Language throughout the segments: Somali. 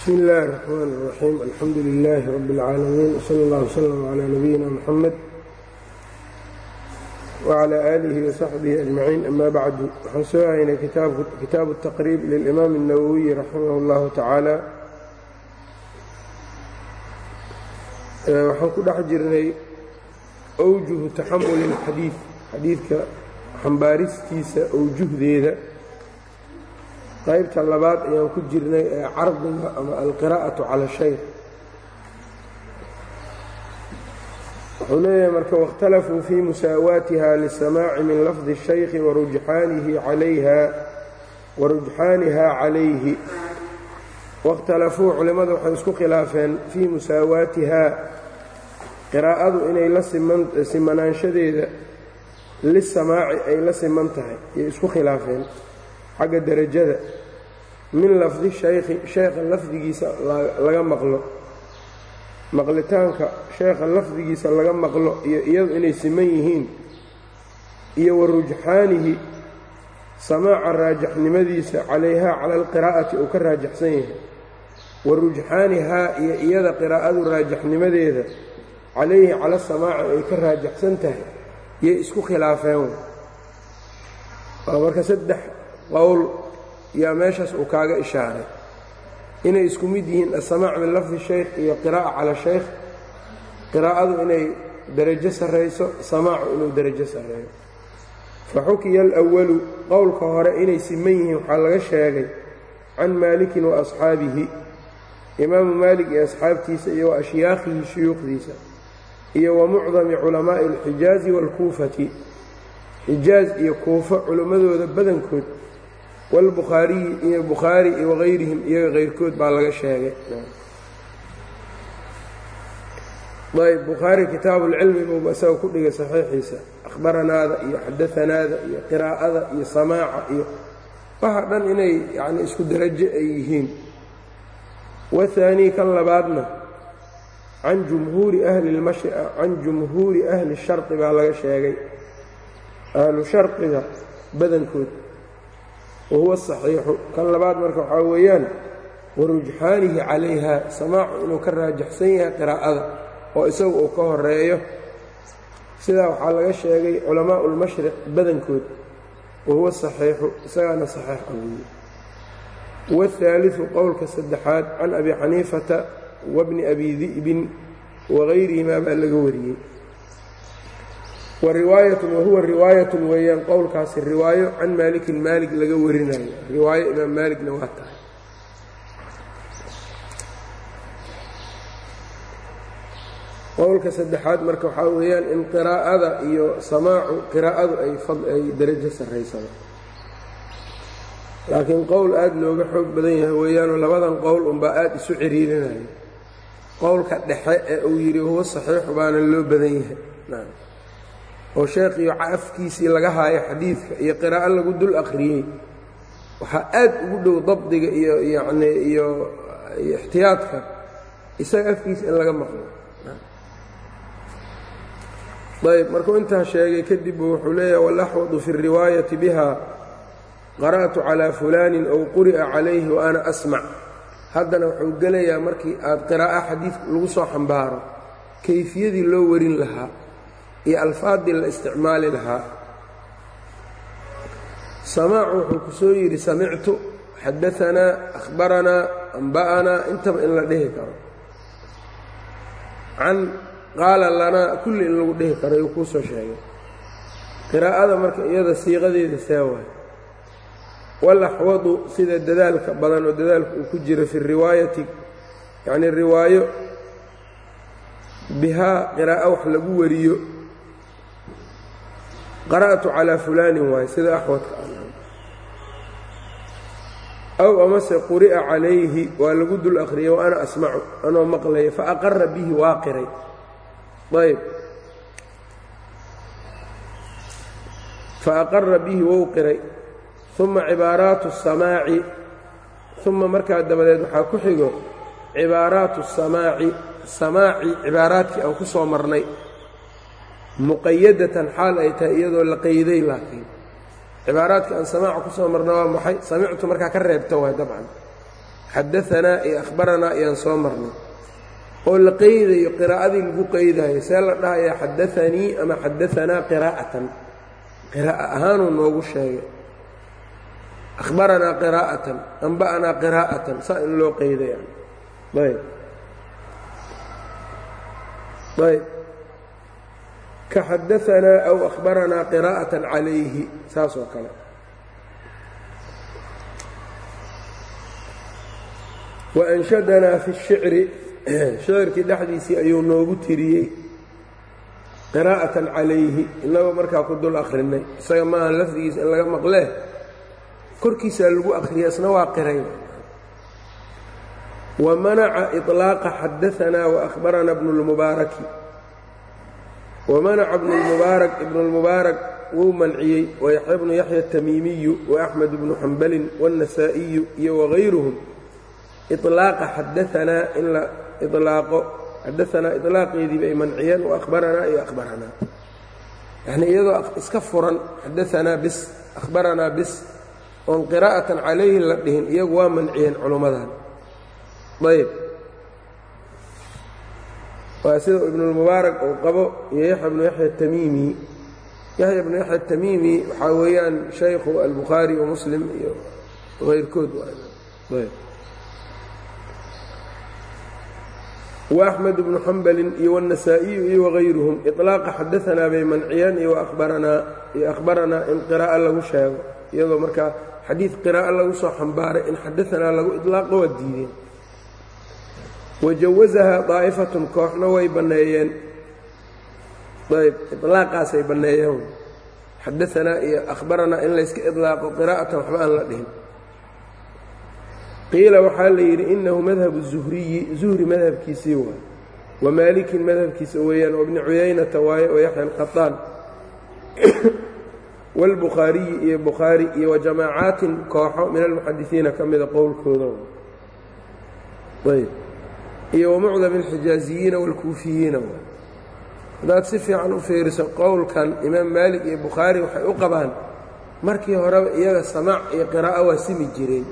bsmi اllahi الرحmn الرaxيim alxamdu لilaahi rab اlcaalamiin wslى اllah wslm عlى nabiyina mxamed wعlى آlihi وsaxbihi أجmaciin ama bacdu waxaan soo haynay kitaabu الtaqriib lilimaam الnawowiyi raximah اllahu tacaala waxaan ku dhex jirnay awjuhu taxamuli اlxadiid xadiidka xambaaristiisa awjuhdeeda qaybta labaad ayaan ku jirnay ee cardiga ama alqiraa'atu cala shay wuxuu leeyahay marka waاkhtalafuu fii musaawaatiha lisamaaci min lafdi الshaykhi warujxaanihi calayha warujxaaniha calayhi waاkhtalafuu culimmadu waxay isku khilaafeen fii musaawaatiha qiraa'adu inay la simanaanshadeeda lisamaaci ay la siman tahay ayay isku khilaafeen xagga derajada min lafdi shaykhi sheekha lafdigiisa laga maqlo. Maqlitaanka sheekha lafdigiisa laga maqlo iyo iyadu inay siman yihiin iyo wa rujxaanihi samaaca raajaxnimadiisa calayhaa cala alqiraa'ati uu ka raajaxsan yahay. Wa rujxaanihaa iyo iyada qiraa'adu raajaxnimadeeda calayhi cala samaaci ay ka raajaxsan tahay yay isku khilaafeen. Marka saddex qowl yaa meeshaas uu kaaga ishaaray. Inay isku mid yihiin asamaac min lafdi shaykh iyo qiraa'a cala shaykh. Qiraa'adu inay derajo sarrayso samaacu inuu derajo sarreeyo. Fa xukiya alwalu qowlka hore inay siman yihiin waxaa laga sheegay can maalikin wa asxaabihi. Imaamu maalik iyo asxaabtiisa iyo wa ashyaakhihi shuyuukhdiisa iyo wa mucdami culamaa'i alxijaazi waalkuufati xijaaz iyo kuufo culimmadooda badankood wاlbukhaariyi iyo bukhaari iyo wagayrihim iyaga kayrkood baa laga sheegay ayb bukhaari kitaabu اlcilmi buuba isaga ku dhigay saxiixiisa akhbaranaada iyo xadaanaada iyo qiraa'ada iyo samaaca iyo waxa dhan inay yani isku derajo ay yihiin wahaanii kan labaadna can jumhuuri ahli can jumhuuri ahli sharqi baa laga sheegay ahlu sharqiga badankood wahuwa saxiixu kan labaad marka waxaa weeyaan warujxaanihi calayha samaacu inuu ka raajaxsan yahay qiraa'ada oo isagu uu ka horeeyo sidaa waxaa laga sheegay culamaa'u ulmashriq badankood wahuwa saxiixu isagaana saxiix aweeye wahaaliu qowlka saddexaad can abi xaniifata wabni abi di'bin wagayrihimaa baa laga wariyey wariwaayatun wahuwa riwaayatun weeyaan qowlkaasi riwaayo can maalikin maalik laga warinayo. Riwaayo imaam maaligna waa tahay. Qowlka saddexaad marka waxaa weeyaan in qiraa'ada iyo samaacu qiraa'adu ay derajo sarraysado laakiin qowl aada looga xoog badan yahay weeyaanoo labadan qowl unbaa aada isu ciriirinayo qowlka dhexe ee uu yidhi huwa saxiixu baana loo badan yahay oo sheekhiyo afkiisii laga haayo xadiidka iyo qiraa'o lagu dul akhriyey waxaa aad ugu dhow dabdiga iyo yacnii iyo ixtiyaadka isaga afkiisa in laga maqlo. Ayb markuu intaa sheegay kadib wuxuu leeyahay walaxwadu fi اriwaayati biha qara'tu calىa fulaanin ow quri'a calayhi wa asmac haddana wuxuu gelayaa markii aad qiraa'o xadiidka lagu soo xambaaro kayfiyadii loo warin lahaa iyo alfaaddii la isticmaali lahaa. Samaacu wuxuu ku soo yidhi samictu xadaanaa akhbaranaa amba'anaa intaba in la dhihi karo. Can qaala lanaa kulli in lagu dhihi karo ayuu kuu soo sheegay. Qiraa'ada marka iyada siiqadeeda saa waay. Walaxwadu sida dadaalka badan oo dadaalka uu ku jiro fi riwaayati yacnii riwaayo bihaa qiraa'o wax lagu wariyo qara'tu calaa fulaanin waaye sida axwadka aw amase quri'a calayhi waa lagu dul akhriyay wa ana asmacu anoo maqlaya fa aqara bihi waa qiray. Ayb fa aqara bihi wou qiray. Uma cibaaraatu samaaci uma markaa dabadeed waxaa ku xigo cibaaraatu samaaci samaaci cibaaraadkii aan ku soo marnay muqayadatan xaal ay tahay iyadoo la qayday laakiin cibaaraadka aan samaaca ku soo marna waa maxay? Samictu markaa ka reebta waay dabcan. Xadaanaa iyo akhbaranaa ayaan soo marnay. Oo la qeydayo qiraa'adii lagu qeydayo see la dhahayaa xadaanii ama xadaanaa qiraa'atan. Qiraa'a ahaanuu noogu sheegay. Akhbaranaa qiraa'atan amba'anaa qiraa'atan saa in loo qeydaya ayb. Ayb ka xadaanaa aw akhbaranaa qiraa'atan calayhi saas oo kale. Wanshadanaa fi shicri shicirkii dhexdiisii ayuu noogu tiriyey qiraa'atan calayhi innagoo markaa ku dul akhrinay. Isaga maaha lafdigiisa in laga maqlee? Korkiisaa lagu akhriya isna waa qiray. Wa manaca iطlaaqa xadaanaa wa manaca bnu lmubaarak ibnu lmubaarak wuu manciyey wayaxya bnu yaxya atamiimiyu waaxmed bnu xambalin waاnnasaa'iyu iyo wagayruhum iطlaaqa xadaanaa in la ilaaqo xadaanaa ilaaqeediiba ay manciyeen waahbaranaa iyo ahbaranaa yacnii iyadoo iska furan xadaanaa bis ahbaranaa bis oon qiraa'atan calayhi la dhihin iyagu waa manciyeen culummadan ayb waa sida ibnulmubaarak uu qabo iyo yaxya bnu yaxya atamiimi yaxya bnu yaxya atamiimi waxaa weeyaan shaykhu albukhaari wa muslim iyo hayrkood ayb وأحmed بnu xambali iyo والنasaaئiyu iyo وغayruهum iطlaaqa xadaanaa bay manciyeen iyo abaranaa iyo akhbaranaa in qiraa'o lagu sheego iyadoo markaa xadiid qiraa'o lagu soo xambaaray in xadaanaa lagu iطlaaqo waa diideen wajawazahaa daa'ifatun kooxna way banneeyeen. Ayb ilaaqaasay banneeyeen. Xadaanaa iyo akhbaranaa in layska ilaaqo qiraa'atan waxba aan la dhihin. Qiila waxaa la yidhi innahu madhabu zuhriyi zuhri madhabkiisii waay wa maalikin madhabkiisa weeyaan wa bni cuyaynata waaye oo yaxya alqataan wاlbukhaariyi iyo bukhaari iyo wajamaacaatin kooxo min almuxadisiina ka mida qowlkooda. Ayb iyo wamucdam اlxijaaziyiina wاlkuufiyiina haddaad si fiican u fiiriso qowlkan imaam maalik iyo bukhaari waxay u qabaan markii horeba iyaga samaac iyo qiraa'o waa simi jireen.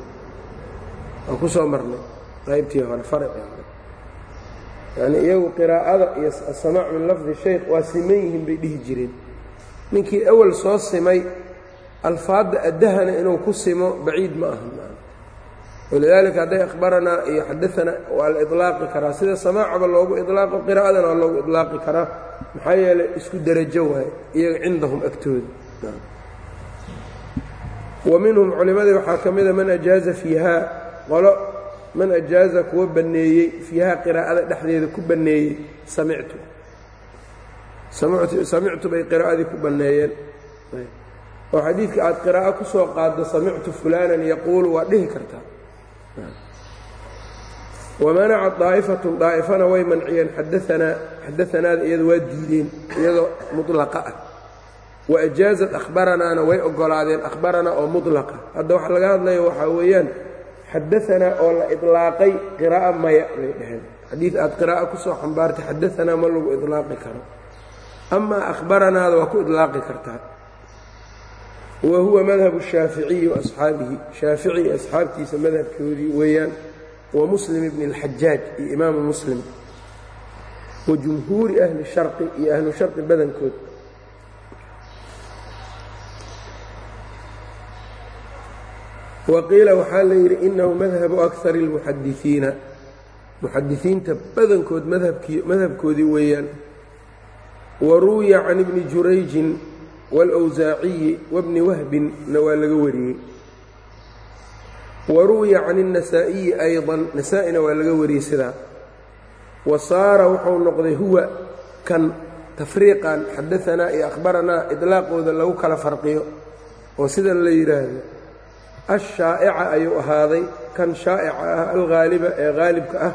Waan ku soo marnay qaybtii hore farci hore. Iyagu qiraa'ada iyo asamaac min lafdi shaykh waa siman yihiin bay dhihi jireen. Ninkii awal soo simay alfaadda addahana inuu ku simo baciid ma aha walidaalika hadday akhbaranaa iyo xadaanaa waa la idlaaqi karaa sida samaacaba loogu idlaaqo qiraa'adana waa loogu idlaaqi karaa maxaa yeelay isku derajo waaye iyaga cindahum agtooda wa minhum culimmadii waxaa ka mida man ajaaza fiihaa qolo man ajaaza kuwa banneeyey fiihaa qiraa'ada dhexdeeda ku banneeyey samictu samictu bay qiraa'adii ku banneeyeen oo xadiidka aad qiraa'o ku soo qaaddo samictu fulaanan yaquulu waa dhihi kartaa wamanaca daa'ifatun daa'ifana way manciyeen. Xadaanaa xadaanaada iyada waa diideen iyadoo mutlaqa ah. Wa ajaazat akhbaranaana way oggolaadeen akhbaranaa oo mutlaqa. Hadda waxa laga hadlaya waxaa weeyaan xadaanaa oo la idlaaqay qiraa'a maya bay dhaheen. Xadiid aad qiraa'o ku soo xambaartay xadaanaa ma lagu idlaaqi karo. Amaa akhbaranaada waa ku idlaaqi kartaa wa huwa madhabu shaaficiyi waasxaabihi shaafici iyo asxaabtiisa madhabkoodii weeyaan wa muslim ibni اlxajaaj iyo imaamu muslim. Wa jumhuuri ahli sharqi iyo ahlu sharqi badankood. Waqiila waxaa la yidhi inahu madhabu akari اlmuxadisiina muxadisiinta badankood madhabkoodii weeyaan. Wa ruwiya can ibni jurayjin wاlwsaaciyi wabni wahbinna waa laga wariyey wa ruwiya can الnasaa'iyi ayضa nasaa-ina waa laga wariyey sidaa wa saara wuxuu noqday huwa kan tafriiqan xadaanaa iyo akhbaranaa idlaaqooda lagu kala farqiyo oo sida la yidhaahdo ashaa'ica ayuu ahaaday kan shaa'ica ah alghaaliba ee haalibka ah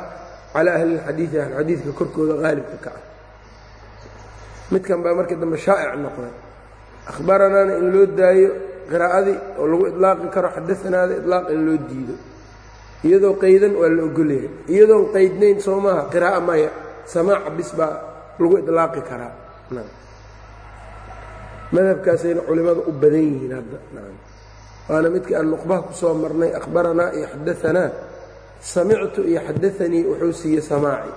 calaa ahli اlxadiidi ahlxadiidka korkooda haalibka ka ah midkan baa markii dambe shaa'ic noqday akhbaranaana in loo daayo qiraa'adii oo lagu idlaaqi karo xadaanaada idlaaq in loo diido iyadoo qaydan waa la ogolyahay iyadoon qaydnayn soo maaha qiraa'a maya samaaca bis baa lagu idlaaqi karaa madhabkaasayna culimmadu u badan yihiin hadda waana midkii aan nuqbaha ku soo marnay akhbaranaa iyo xadaanaa samictu iyo xadaanii wuxuu siiyey samaaci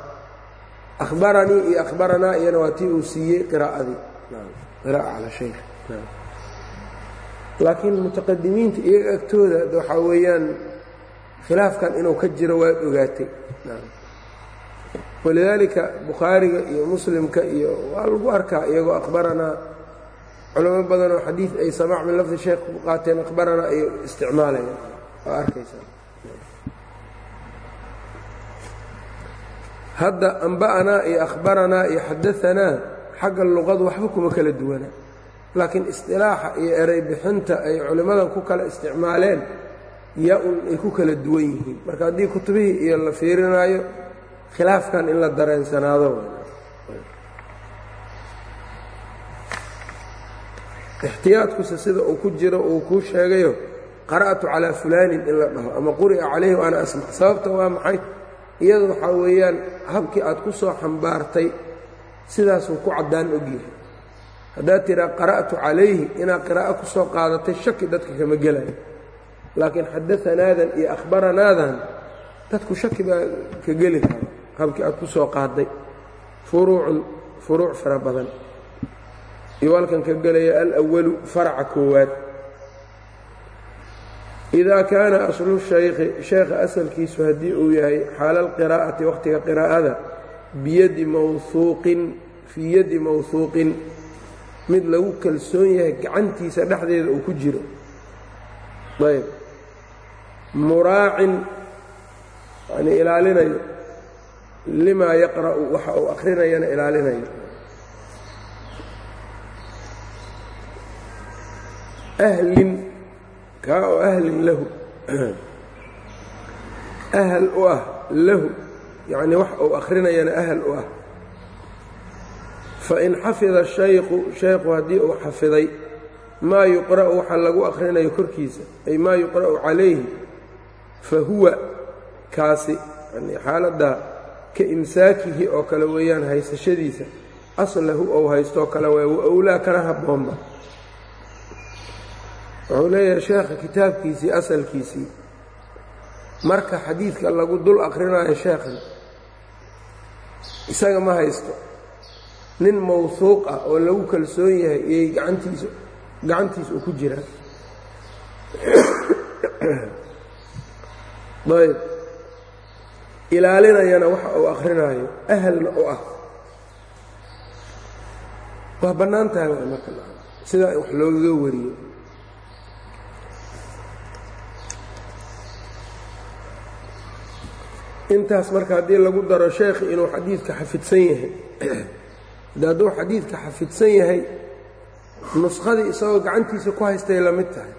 ahbaranii iyo ahbaranaa iyana waa tii uu siiyey qiraa'adii qira'a cala shaykh laakiin mutaqadimiinta iyaga agtooda waxaa weeyaan khilaafkan inuu ka jiro waad ogaatay. Walidaalika bukhaariga iyo muslimka iyo waa lagu arkaa iyagoo akhbaranaa culamo badanoo xadiid ay samaac min lafdi sheekh ku qaateen akhbaranaa ay isticmaalayaan. Waa arkaysaa. Hadda amba'anaa iyo akhbaranaa iyo xadaanaa xagga luqadu waxba kuma kala duwana laakiin isqilaaxa iyo eray bixinta ay culimmadan ku kala isticmaaleen yaa un ay ku kala duwan yihiin. Marka haddii kutubihii iyo la fiirinaayo khilaafkan in la dareensanaado ixtiyaadkuse sida uu ku jiro uu kuu sheegayo qara'tu calaa fulaanin in la dhaho ama quri'a calayhi wa ana asmac sababta waa maxay? Iyadu waxaa weeyaan habkii aad ku soo xambaartay sidaasuu ku caddaan ogyahay haddaad tidhaa qara'tu calayhi inaad qiraa'o ku soo qaadatay shaki dadka kama gelayo. Laakiin xadaanaadan iyo akhbaranaadan dadku shaki baa ka geli kara habkii aad ku soo qaadday furuucun furuuc fara badan. Iyo halkan ka gelaya alأwalu farca koowaad. Idaa kaana aslu shaykhi sheekha asalkiisu haddii uu yahay xaala alqiraa'ati wakhtiga qiraa'ada biyadi mawhuuqin fii yadi mawhuuqin mid lagu kalsoon yahay gacantiisa dhexdeeda uu ku jiro. Ayb. Muraacin yani ilaalinayo. Limaa yaqra'u waxa uu akhrinayana ilaalinayo. Ahlin kaa oo ahlin lahu. Ahal u ah lahu. Yacni wax uu akhrinayana ahal u ah fain xafida shaykhu shaykhu haddii uu xafiday maa yuqra'u waxa lagu akhrinayo korkiisa ay maa yuqra'u calayhi fa huwa kaasi yani xaaladdaa ka imsaakihi oo kale weeyaan haysashadiisa aslahu ou haystoo kale waay wa owlaa kana habboonba wuxuu leeyahay sheekha kitaabkiisii asalkiisii marka xadiidka lagu dul akhrinayo sheekhan isaga ma haysto nin mawsuuq ah oo lagu kalsoon yahay iyay gacantiisa gacantiisa uu ku jiraa ayb ilaalinayana waxa uu akrinaayo ahalna u ah. Waa bannaan tahay waa marka sidaa wax loogaga wariyo. Intaas marka haddii lagu daro sheekhi inuu xadiidka xafidsan yahay de hadduu xadiidka xafidsan yahay nuskhadii isagoo gacantiisa ku haystay la mid tahay.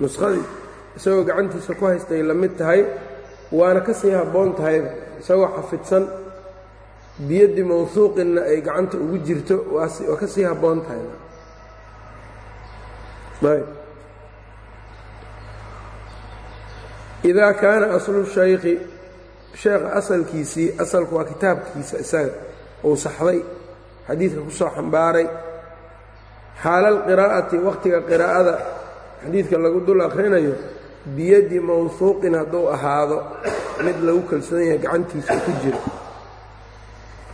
Nuskhadii isagoo gacantiisa ku haystay la mid tahay waana ka sii habboon tahayba isagoo xafidsan. Biyaddi mawsuuqinna ay gacanta ugu jirto waa ka sii habboon tahay. Idaa kaana aslu shaykhi sheekha asalkiisii asalku waa kitaabkiisa isaga uu saxday xadiidka ku soo xambaaray. Xaala alqiraa'ati wakhtiga qiraa'ada xadiidka lagu dul akhrinayo biyadi mawsuuqin hadduu ahaado mid lagu kalsoon yahay gacantiisa ku jiro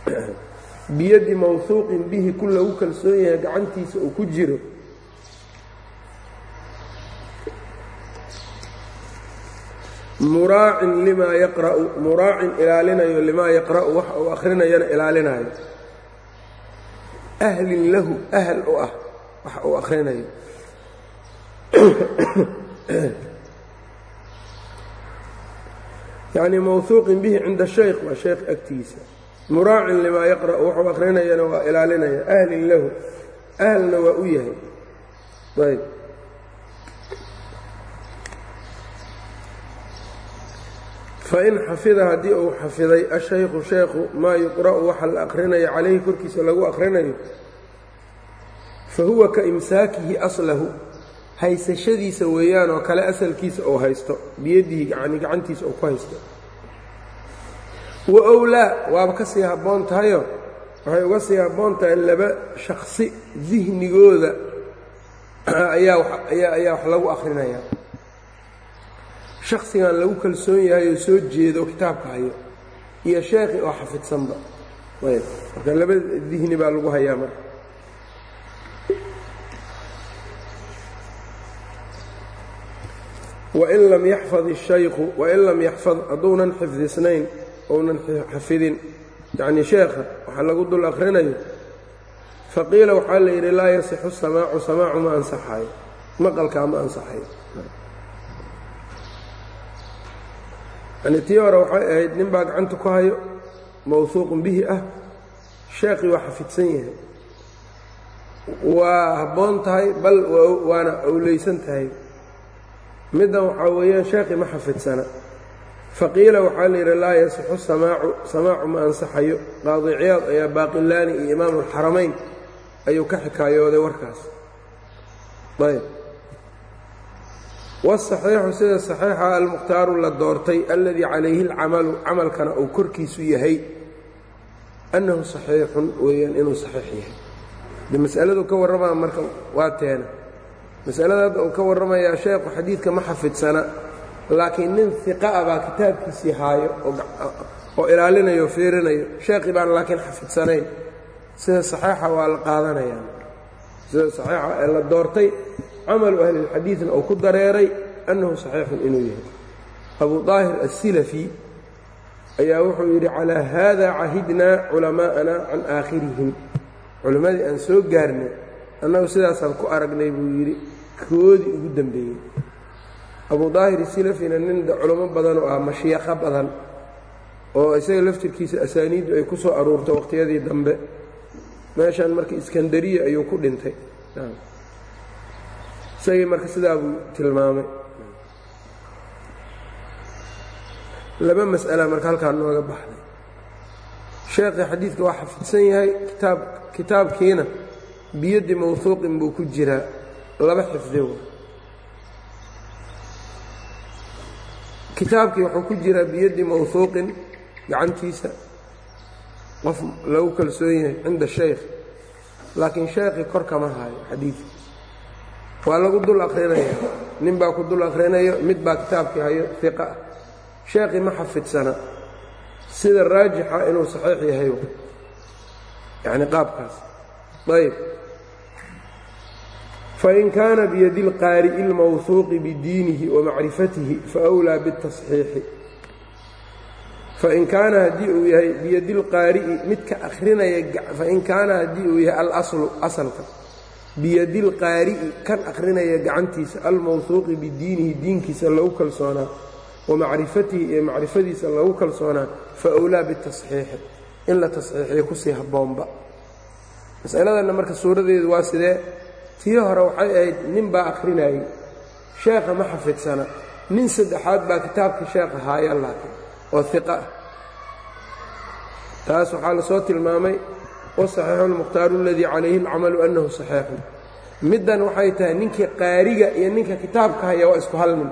biyadi mawsuuqin bihi ku lagu kalsoon yahay gacantiisa uu ku jiro. Muraacin limaa yaqra'u muraacin ilaalinayo limaa yaqra'u wax uu akhrinayana ilaalinayo ahlin lahu ahl u ah wax uu akhrinayo yacnii mawhuuqin bihi cinda shaykh waa shaykh agtiisa muraacin limaa yaqra'u waxuu akhrinayana waa ilaalinaya ahlin lahu ahlna waa u yahay ayb fain xafida haddii uu xafiday ashaykhu shaykhu maa yuqra'u waxa la akhrinayo calayhi korkiisa lagu akhrinayo. Fa huwa ka imsaakihi aslahu haysashadiisa weeyaan oo kale asalkiisa uu haysto biyadihi yani gacantiisa uu ku haysto. Wa owlaa waaba ka sii habboon tahayo? Waxay uga sii habboon tahay laba shaksi dihnigooda ayaa wax lagu akhrinayaa shaksigan lagu kalsoon yahay oo soo jeedo kitaabka hayo iyo sheekhi oo xafidsanba. Marka laba dihni baa lagu hayaa marka. Wain lam yaxfad الshayku wain lam yaxfad hadduunan xifdisnayn ounan xafidin. Yacnii sheekha waxa lagu dul akhrinayo faqiila waxaa la yidhi laa yasixu samaacu samaacu ma ansaxayo maqalkaa ma ansaxayo yani tii hore waxay ahayd nin baa gacanta ku hayo mawhuuqun bihi ah sheekhii waa xafidsan yahay. Waa habboon tahay bal waana awleysan tahay. Middan waxaa weeyaan sheekhi ma xafidsana. Faqiila waxaa la yidhi laa yasixu samaacu samaacu ma ansaxayo. Qaadi ciyaad ayaa baaqilaani iyo imaamu alxaramayn ayuu ka xikaayooday warkaas. Ayb wاsaxiixu sida saxiixa almukhtaaru la doortay alladii calayhi اlcamalu camalkana uu korkiisu yahay annahu saxiixun weeyaan inuu saxiix yahay de masaladu ka warramaa marka waa teena masalada hadda uu ka warramayaa sheekhu xadiidka ma xafidsana laakiin nin iqa a baa kitaabkiisii haayo oo ilaalinayo o fiirinayo sheekhi baan laakiin xafidsanayn sida saxiixa waa la qaadanayaa sida saxiixa ee la doortay camalu ahlilxadiidna uu ku dareeray annahu saxiixun inuu yahay. Abu daahir aلsilafi ayaa wuxuu yidhi calaa haada cahidnaa culamaa'ana can aakhirihim. Culimmadii aan soo gaarnay annagu sidaasaan ku aragnay buu yidhi koodii ugu dembeeyey abu daahir silafina nin culamo badan oo ah mashiiqo badan oo isaga laftirkiisa asaaniiddu ay ku soo aruurto waqhtiyadii dambe. Meeshan marka iskandariya ayuu ku dhintay isagii marka sidaa buu tilmaamay. Laba mas'ala marka halkaa nooga baxday sheekhii xadiidka waa xafidsan yahay. Kitaab kitaabkiina biyaddi mawhuuqin buu ku jiraa. Laba xifdi kitaabkii wuxuu ku jiraa biyaddi mawhuuqin gacantiisa. Qof lagu kalsoon yahay cinda shaykh laakiin sheekhii kor kama hayo xadiidka waa lagu dul akrinaya nin baa ku dul akrinayo mid baa kitaabkii hayo iqa ah sheekhii ma xafidsana sida raajixa inuu saxiix yahay yacni qaabkaas ayb fain kaana biyadi اlqaari'i اlmawhuuqi bidiinihi wamacrifatihi faأwlaa bالtaصxiixi fain kaana haddii uu yahay biyadi اlqaari'i midka akrinaya fain kaana haddii uu yahay alaslu asalka biyadilqaari'i kan akhrinaya gacantiisa almawsuuqi bidiinihi diinkiisa lagu kalsoonaa wa macrifatihi iyo macrifadiisa lagu kalsoonaa fa wlaa bitasxiixi in la tasxiixiyo ku sii habboonba masaladanna marka suuradeedu waa sidee? Tii hore waxay ahayd nin baa akhrinayay sheekha ma xafidsana nin saddexaad baa kitaabka sheekha haaya laakiin oo iqa ah. Taas waxaa la soo tilmaamay wasaxiixu lmukhtaaru aladii calayhi alcamalu annahu saxiixun middan waxay tahay ninkii qaariga iyo ninka kitaabka haya waa isku halmin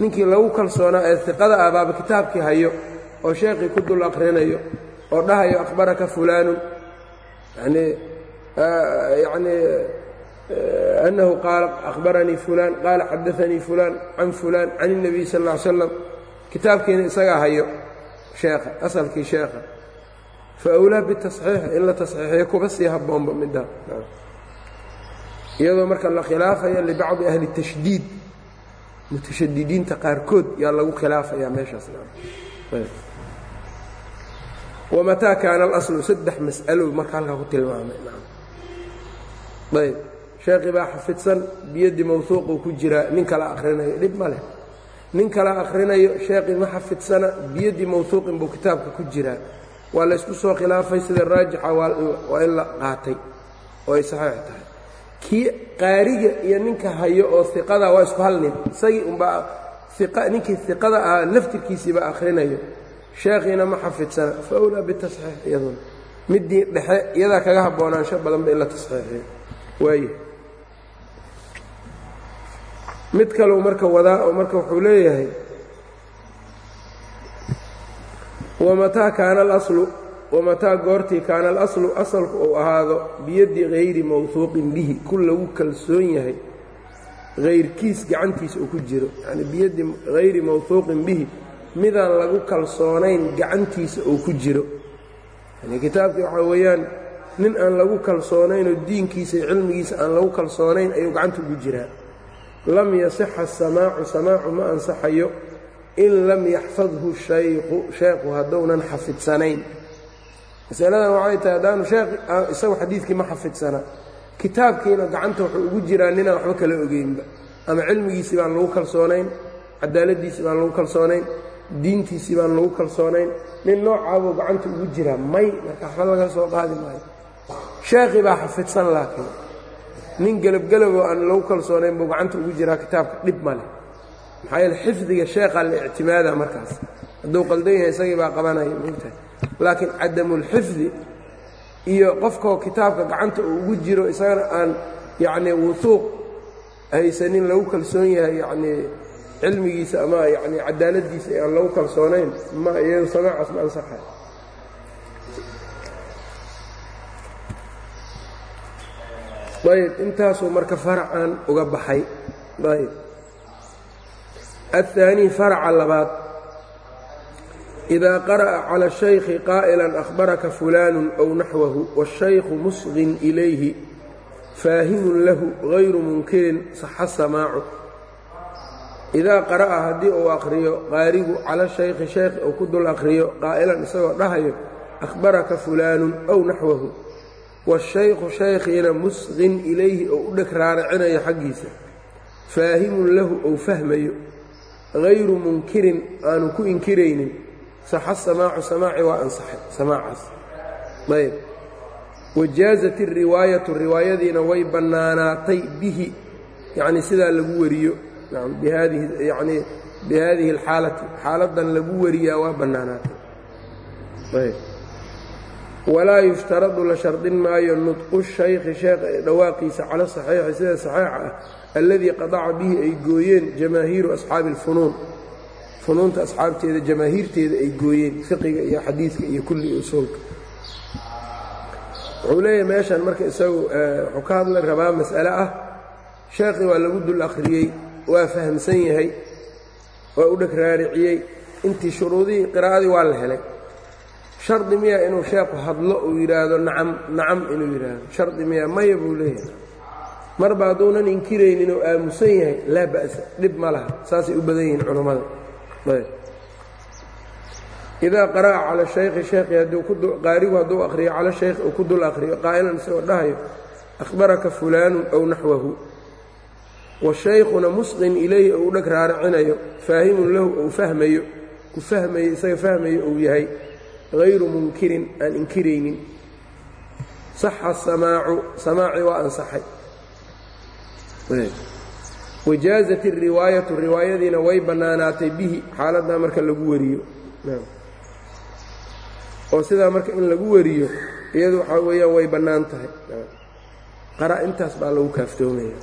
ninkii lagu kalsoonaa ee iqada abaaba kitaabkii hayo oo sheekhii ku dul aqrinayo oo dhahayo akhbaraka fulaanun yanii yanii annahu qaala akhbaranii fulaan qaala xadaanii fulaan can fulaan can اlnabiy sal اl ly kitaabkiina isagaa hayo sheekha asalkii sheekha faأwlaa bالتصحيiح in la taصxiixiyo kuba sii haboonba middaa iyadoo marka la khilaafaya لبacضi أهli التشhديid mutashadidiinta qaarkood yaa lagu khilaafaya meeshaas وmaتىa kaana الأصل saddex masأalo marka halkaa ku tilmaamay ayb sheekhi baa xafidsan biyaddi mawhuuquu ku jiraa nin kala akhrinayo dhib ma leh nin kala akhrinayo sheekhi ma xafidsana biyaddi mawhuuqin buu kitaabka ku jiraa waa laysku soo khilaafay sida raajixa waa in la qaatay oo ay saxiix tahay. Kii qaariga iyo ninka hayo oo iqada waa isku hal nin. Isagii unbaa ninkii iqada ahaa laftirkiisiibaa akhrinayo. Sheekhiina ma xafidsana fa wlaa bitasxiix iyaduna middii dhexe iyadaa kaga haboonaansho badanba in la tasxiixiyo waaya mid kaleu marka wadaa oo marka wuxuu leeyahay wamataa kaana alaslu wamataa goortii kaana alaslu asalku uu ahaado biyaddi hayri mawhuuqin bihi ku lagu kalsoon yahay hayrkiis gacantiisa uu ku jiro. Yacni biyaddi hayri mawhuuqin bihi midaan lagu kalsoonayn gacantiisa uu ku jiro. Yani kitaabkii waxaa weeyaan nin aan lagu kalsoonaynoo diinkiisa iyo cilmigiisa aan lagu kalsoonayn ayuu gacanta ugu jiraa. Lam yasixa asamaacu samaacu ma ansaxayo in lam yaxfadhu shaykhu sheekhu haddounan xafidsanayn. Masaladan waxay tahay haddaanu sheekh isagu xadiidkii ma xafidsana. Kitaabkiina gacanta wuxuu ugu jiraa ninaan waxba kala ogeynba. Ama cilmigiisii baan lagu kalsoonayn cadaaladdiisii baan lagu kalsoonayn diintiisii baan lagu kalsoonayn. Nin noocaabuu gacanta ugu jiraa may marka waxba laga soo qaadi maayo. Sheekhii baa xafidsan laakiin. Nin gelabgelaboo aan lagu kalsoonayn buu gacanta ugu jiraa kitaabka dhib ma leh maxaa yeele xifdiga sheekhaa la markaas. Hadduu qaldan yahay isagii baa qabanaya moogtahay laakiin cadamulxifdi iyo qofkoo kitaabka gacanta uu ugu jiro isagana aan yacnii wuhuuq haysanin lagu kalsoon yahay yacnii cilmigiisa ama yacnii cadaaladdiisa aan lagu kalsoonayn ma iyadu samaacaas ma ansaxay. Ayb intaasuu marka faracan uga baxay. Ayb الثاني فرca labaad إذا قرأ على الشhيخ قائلا أخبرka فuلان أو نحوه والشhيخ مصغن إليه فاahiم له غayر منkirin صح السماaع إذا قرأa haddii uu أkriyo qaarigu calى الشhayكhi شheekh uu ku dul أkriyo qaaئlan isagoo dhahayo أخبرka فuلان أو نaحوه والشhayكhu شhaykhiina مصغن إlayhi oo u dheg raaracinayo xaggiisa فاahiم lahu ou fahmayo hayru munkirin aanu ku inkiraynin saxa samaacu samaaci waa ansaxay samaacaas ayb wajaazat iriwaayatu riwaayadiina way bannaanaatay bihi yacnii sidaa lagu wariyo bihadihi yanii bi alxaalati xaaladdan lagu wariyaa waa bannaanaatay ayb walaa yushtaradu la shardin maayo nudqu shaykhi sheekha ee dhawaaqiisa cala saxiixi sida saxiixa ah alladii qadaca bihi ay gooyeen jamaahiiru asxaabi اlfunuun funuunta asxaabteeda jamaahiirteeda ay gooyeen fiqiga iyo xadiidka iyo kulli usuulka. Wuxuu leeyahay meeshan marka isagu wuxuu ka hadla rabaa mas'ale ah. Sheekhii waa lagu dul akhriyey waa fahamsan yahay waa u dheg raariciyey. Intii shuruudihii qiraa'adii waa la helay. Shardi miya inuu sheekhu hadlo uu yidhaahdo nacam nacam inuu yidhaahdo. Shardi miya maya buu leeyahay marba hadduunan inkiraynin oo aamusan yahay laa ba'sa dhib ma laha. Saasay u badan yihiin culammada idaa qara'a cala shaykhi sheekhi qaarigu hadduu akhriyo cala shaykh uu ku dul akhriyo qaa'ilan isagoo dhahayo akhbaraka fulaanun ow naxwahu. Washaykhuna musqin ilayhi ou u dheg raaracinayo faahimun lahu ou fahmayo ku fahmayo isaga fahmayo uu yahay hayru munkirin aan inkiraynin. Saxa samaacu samaaci waa ansaxay wajaazat اriwaayatu riwaayadiina way banaanaatay bihi xaaladaa marka lagu wariyo. Oo sidaa marka in lagu wariyo iyadu waxaa weeyaan way bannaan tahay. Qara intaas baa lagu kaaftoomaya.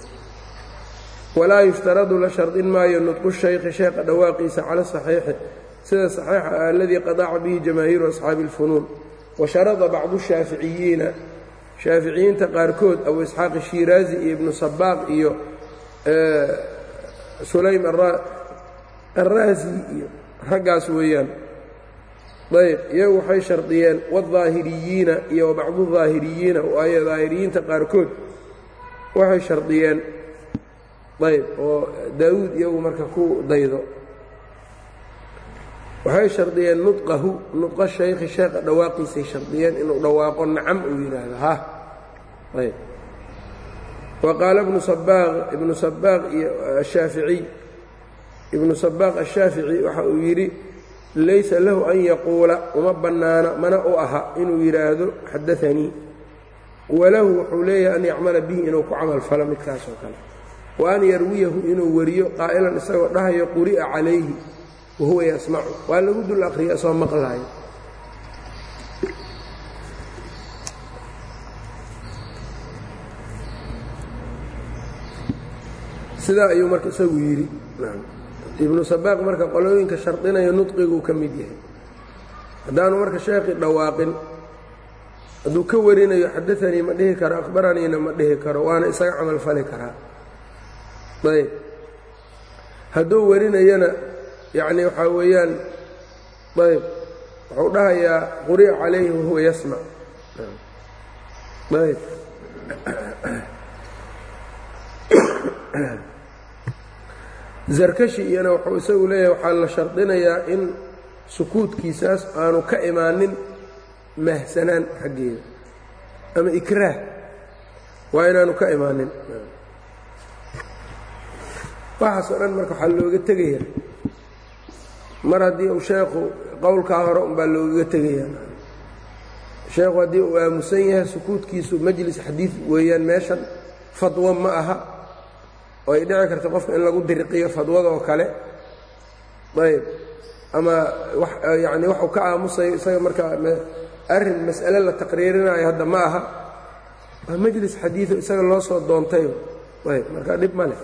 Walaa yushtaradu la shardin maayo nudqu shaykhi sheekha dhawaaqiisa cala saxiixi. Sida saxiixa ah aladii qadaaca bihi jamaahiiru asxaabi اlfunuun washarada bacdu shaaficiyiina shaaficiyiinta qaarkood abu isxaaq shiiraazi iyo ibnu sabaaq iyo sulaym arraasi iyo raggaas weeyaan. Ayb iyagu waxay shardiyeen wadaahiriyiina iyo wabacdu daahiriyiina waayo daahiriyiinta qaarkood waxay shardiyeen. Ayb oo daawuud iyagu marka ku daydo waxay shardiyeen nudqahu nudqa shaykhi sheekha dhawaaqiisay shardiyeen inuu dhawaaqo nacam uu yidhaahdo ha? Ayb. Wa qaala ibnu sabaaq ibnu sabaaq iyo ashaaficiy ibnu sabaaq ashaafici waxa uu yidhi laysa lahu an yaquula uma bannaana mana u aha inuu yidhaahdo xadaanii walahu wuxuu leeyahay an yacmala bihi inuu ku camal falo midkaas kale. Wa an yarwiyahu inuu wariyo qaa'ilan isagoo dhahayo quri'a calayhi wahuwa yasmacu waa lagu dul akhriya soo maqlaayo sidaa ayuu marka isagu yidhi ibnu sabaaq marka qolooyinka shardinaya nudqiguu ka mid yahay haddaanu marka sheekhi dhawaaqin hadduu ka warinayo xadaanii ma dhihi karo akhbaraniina ma dhihi karo waana isaga camal fali karaa ayb hadduu warinayana yacni waxaa weeyaan ayb wuxuu dhahayaa quri'a calayhi wahuwa yasmac ayb zarkashi iyana wuxuu isagu leeyahay waxaa la shardinayaa in sukuudkiisaas aanu ka imaanin mahsanaan xaggeeda ama ikraah. Waa inaanu ka imaanin. Waxaas oo dhan marka waxaa looga tegaya mar haddii uu sheekhu qowlkaa hore unbaa loogaga tegaya sheekhu haddii uu aamusan yahay sukuudkiisu majlis xadiid weeyaan meeshan fadwo ma aha oo ay dhici karta qofka in lagu diriqiyo fadwadoo kale. Ayb ama yani waxuu ka aamusayo isaga markaa arrin mas'ale la taqriirinayo hadda ma aha. Waa majlis xadiido isaga loo soo doontayo ayb marka dhib ma leh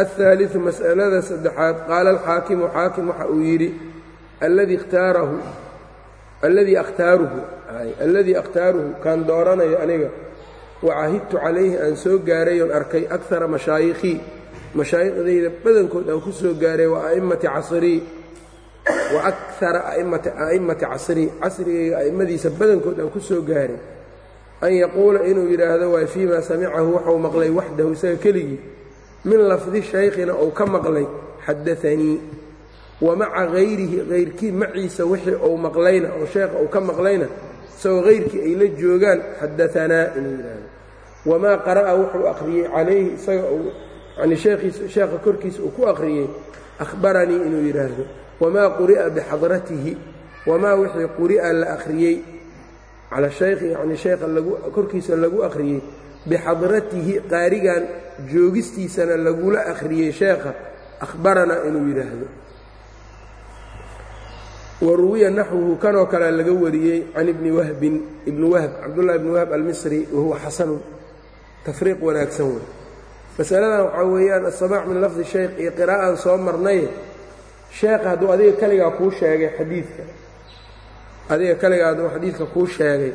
aلثaaliثu mas'alada saddexaad qaala alxaakimu xaakim waxa uu yidhi alladii khtaarahu alladii akhtaaruhu alladii akhtaaruhu kaan dooranayo aniga wacahidtu calayhi aan soo gaaray oon arkay akara mashaayikhii mashaayiqdayda badankood aan ku soo gaaray wa a'immati casrii wa akara a'immati casrii casrigayga a'immadiisa badankood aan ku soo gaaray an yaquula inuu yidhaahdo waay fii maa samicahu waxau maqlay waxdahu isaga keligii min lafdi shaykhina uu ka maqlay xadaanii wa maca hayrihi hayrkii maciisa wixii uu maqlayna oo sheekha uu ka maqlayna isagoo hayrkii ay la joogaan xadaanaa inuu yidhaahdo. Wamaa qara'a wuxuu akhriyey calayhi isaga uu yani sheekhiisa sheekha korkiisa uu ku akhriyey akhbaranii inuu yidhaahdo. Wamaa quri'a bixadratihi wamaa wixii quri'a la akhriyey cala shaykhi yani sheekha lagu korkiisa lagu akhriyey bixadratihi qaarigan joogistiisana lagula akhriyey sheekha akhbaranaa inuu yidhaahdo. Waruwiya naxwuhu kanoo kalea laga wariyey can ibni wahbin ibni wahb cabdullahi ibni wahb almisri wahuwa xasanun tafriiq wanaagsan wey masaladan waxaa weeyaan asamaac min lafdi shaykh iyo qiraa'an soo marnaye sheekha hadduu adiga kaligaa kuu sheegay xadiidka. Adiga kaligaa hadduu xadiidka kuu sheegay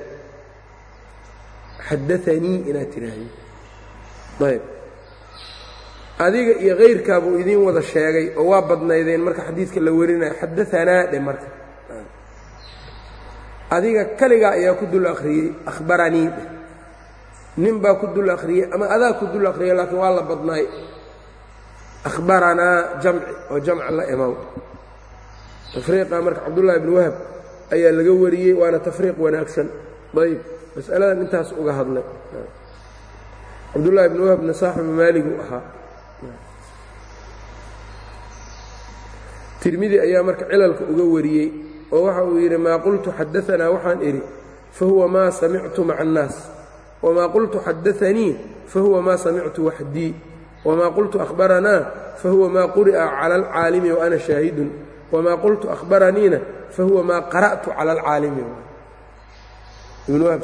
xadaanii inaad tidhaahdo ayb. Adiga iyo kayrkaabuu idiin wada sheegay oo waa badnaydeen marka xadiidka la warinayo xadaanaa dhe marka. Adiga kaligaa ayaa ku dul akhriyey akhbaranii dheh. Nin baa ku dul akhriyey ama adaa ku dul akhriyay laakiin waa la badnaay akhbaranaa jamci oo jamc la imaw tafriiqa marka cabdullahi ibni wahab ayaa laga wariyey waana tafriiq wanaagsan ayb mas'aladan intaas uga hadlay. Cabdullahi ibni wahbna saaxibu maaliguu ahaa. Tirmidi ayaa marka cilalka uga wariyey oo waxa uu yidhi maa qultu xadaanaa waxaan idhi fahuwa maa samictu maca annaas wamaa qultu xadaanii fahuwa maa samictu waxdii wamaa qultu akhbaranaa fahuwa maa quri'a cala alcaalimi wa ana shaahidun. Wamaa qultu akhbaraniina fahuwa maa qara'tu cala alcaalimi ibn wahb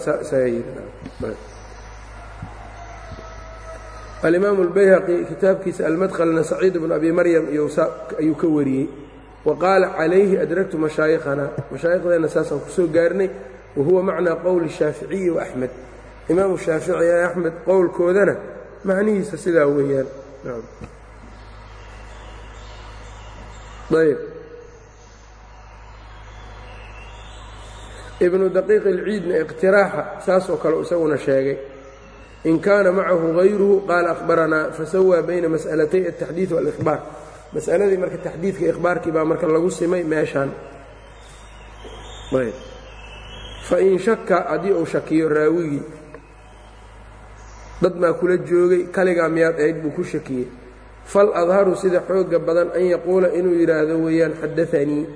alimaamu اlbayhaqi kitaabkiisa almadkhlna saciid bn abi maryam ayuu ka wariyey. Wa qaala calayhi adragtu mashaayikhana mashaayikhdeena saasaan ku soo gaarnay wa huwa macnaa qowli shaaficiyi wa axmed. Imaamu shaafici ee axmed qowlkoodana macnihiisa sidaa weeyaan. Ayb ibnu daqiiq ilciidna iqtiraaxa saasoo kale isaguna sheegay in kaana macahu hayruhu qaala akhbaranaa fasawaa bayna mas'alatay altaxdiid wاlihbaar mas'aladii marka taxdiidka ikhbaarkii baa marka lagu simay meeshaan. Fain shaka haddii uu shakiyo raawigii dad maa kula joogay kaligaa miyaad ahayd buu ku shakiyey. Fal adharu sida xooga badan an yaquula inuu yidhaahdo weeyaan xadaanii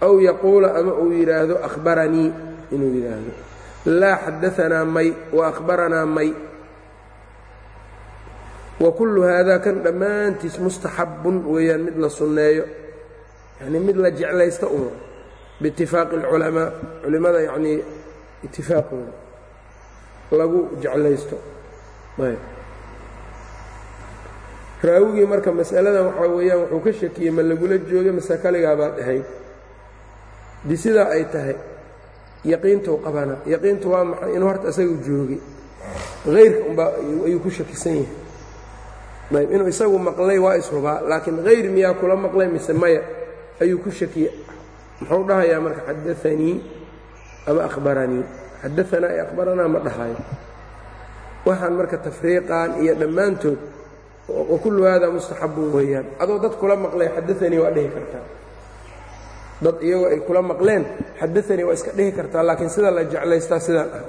aw yaquula ama uu yidhaahdo akhbaranii inuu yidhaahdo laa xadaanaa may wa akhbaranaa may wa kullu haadaa kan dhammaantiis mustaxabbun weeyaan mid la sunneeyo yacnii mid la jeclaysta uma biitifaaqi alculamaa culimmada yacnii itifaaqooda lagu jeclaysto ayb raawigii marka mas'aladan waxaa weeyaan wuxuu ka shakiyey ma lagula jooga mase kaligaabaad ahayd di sidaa ay tahay yaqiintuu qabana yaqiintu waa maxay? Inuu horta isagu joogay. Hayrka unbaa ayuu ku shakisan yahay. Ayb inuu isagu maqlay waa ishubaa laakiin hayr miyaa kula maqlay mise maya ayuu ku shakiye muxuu dhahayaa marka xadaanii ama akhbaranii? Xadaanaa iyo akhbaranaa ma dhahayo. Waxaan marka tafriiqan iyo dhammaantood kullu haadaa mustaxabun weeyaan. Adoo dad kula maqlay xadaanii waa dhihi kartaa dad iyagoo ay kula maqleen xadaanii waa iska dhihi kartaa laakiin sida la jeclaystaa sidaan ah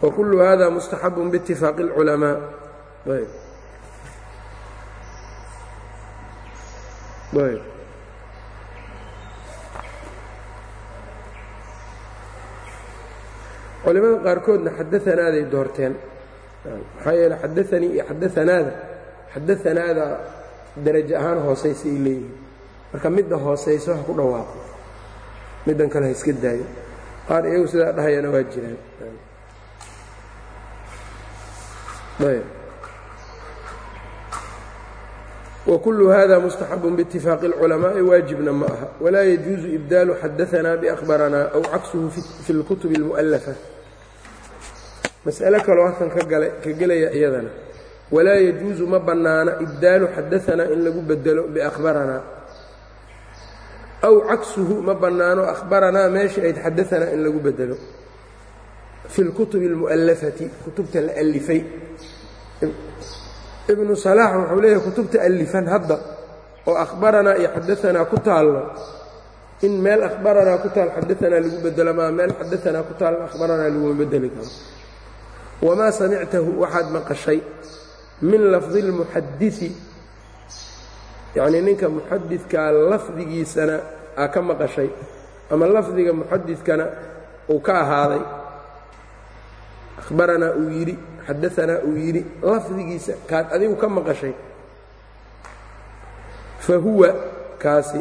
wa hada mustaxabun biitifaaqi اlculamaa culimada qaarkoodna xadaanaaday doorteen. Maxaa yeele xadaanii iyo xadaanaada xadaanaada darajo ahaan hoosaysa ay leeyihiin marka midda hoosayso ha ku dhawaaqo middan kale ha iska daayo qaar iyagu sidaa dhahayana waa jiraan ayb وكل hذا مستحب باتفاق العلماء واaجبna ma aha ولا يجuز إبداaل xadaثna بأخبرnا أو cagسه في الكتب المؤلفة masألo kaloo halkan ka gelaya iyadana وlaa يجuuزu ma banaana إبdاalu xadaثna in lagu bedelo بأخبرnaa aw cagsuhu ma bannaano akhbaranaa meesha ayd xadaanaa in lagu bedelo fi lkutubi اlmu'allafati kutubta la alifay ibnu salaax wuxuu leeyahay kutubta allifan hadda oo akhbaranaa iyo xadaanaa ku taallo. In meel akhbaranaa ku taal xadaanaa lagu bedelo maa meel xadaanaa ku taal akhbaranaa laguma bedeli karo. Wamaa samictahu waxaad maqashay min lafdi اlmuxadii yacnii ninka muxadidkaa lafdigiisana aa ka maqashay ama lafdiga muxadidkana uu ka ahaaday. Akhbaranaa uu yidhi xadaanaa uu yidhi lafdigiisa kaad adigu ka maqashay. Fa huwa kaasi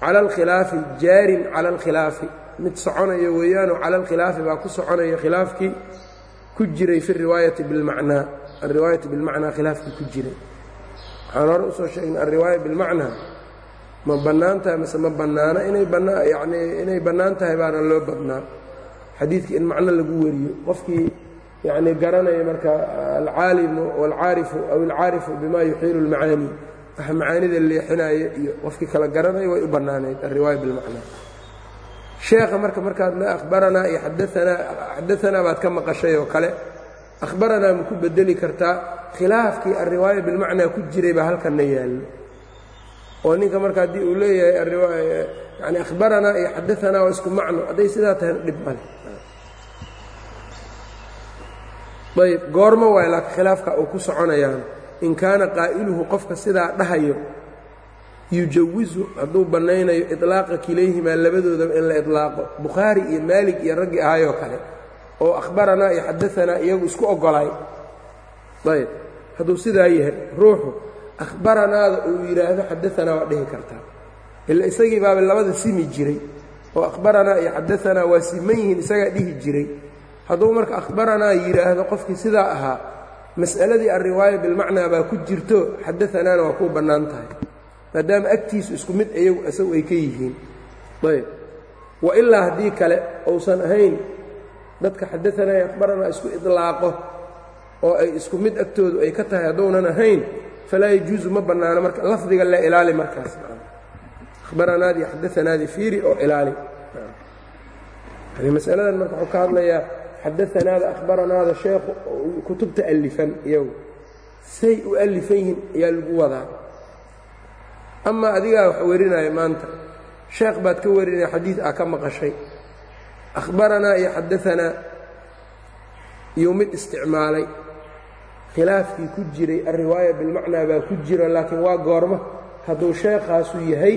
cala alkhilaafi jaarin cala alkhilaafi. Mid soconaya weeyaanoo cala alkhilaafi baa ku soconaya khilaafkii ku jiray fi riwaayati bilmacnaa. Alriwaayati bilmacnaa khilaafkii ku jiray. Waxaan hore u soo sheegnay alriwaaya bilmacnaa ma bannaan tahay ma bannaana inay bannaa yacnii inay bannaan tahay baana loo badnaa. Xadiidkii in macno lagu wariyo qofkii yacnii garanaya marka alcaalimu waalcaarifu aw alcaarifu bima yuxiilu اlmacaani waxa macaanida leexinaya iyo qofkii kala garanaya way u bannaanayd alriwaaya bilmacnaa sheekha marka markaad le akhbaranaa iyo xadaanaa xadaanaa baad ka maqashay oo kale akhbaranaa ma ku bedeli kartaa khilaafkii alriwaaya bilmacnaa ku jiray baa halkanna yaallo oo ninka marka haddii uu leeyahay yani akhbaranaa iyo xadaanaa waa isku macno. Hadday sidaa tahayna dhib male ayb goormo waay laakiin khilaafka uu ku soconayaan. In kaana qaa'iluhu qofka sidaa dhahayo yujawizu hadduu bannaynayo iطlaaqa kilayhimaa labadoodaba in la iطlaaqo bukhaari iyo maalig iyo raggii ahayoo kale oo akhbaranaa iyo xadaanaa iyagu isku oggolaay ayb hadduu sidaa yahay ruuxu akhbaranaada uu yidhaahdo xadaanaa waa dhihi kartaa. Ila isagii baaba labada simi jiray oo akhbaranaa iyo xadaanaa waa siman yihiin isagaa dhihi jiray. Hadduu marka akhbaranaa yidhaahdo qofkii sidaa ahaa mas'aladii alriwaaya bilmacnaa baa ku jirto xadaanaana waa kuu bannaan tahay. Maadaama agtiisu isku mid iyagu isagu ay ka yihiin. Ayb. Wa ilaa haddii kale uusan ahayn dadka xadaanaa iyo akhbaranaa isku idlaaqo oo ay isku mid agtoodu ay ka tahay hadduunan ahayn falaa yajuusu ma bannaano marka lafdiga le ilaali markaas akhbaranaadii xadaanaadii fiiri oo ilaali masaladan marka wuxuu ka hadlayaa xadaanaada akhbaranaada sheekhu kutubta alifan iyagu say u alifan yihiin ayaa lagu wadaa amaa adigaa wax warinaya maanta sheekh baad ka warinaya xadiid aa ka maqashay akhbaranaa iyo xadaanaa iyo mid isticmaalay khilaafkii ku jiray alriwaaya bilmacnaa baa ku jira laakiin waa goormo hadduu sheekhaasu yahay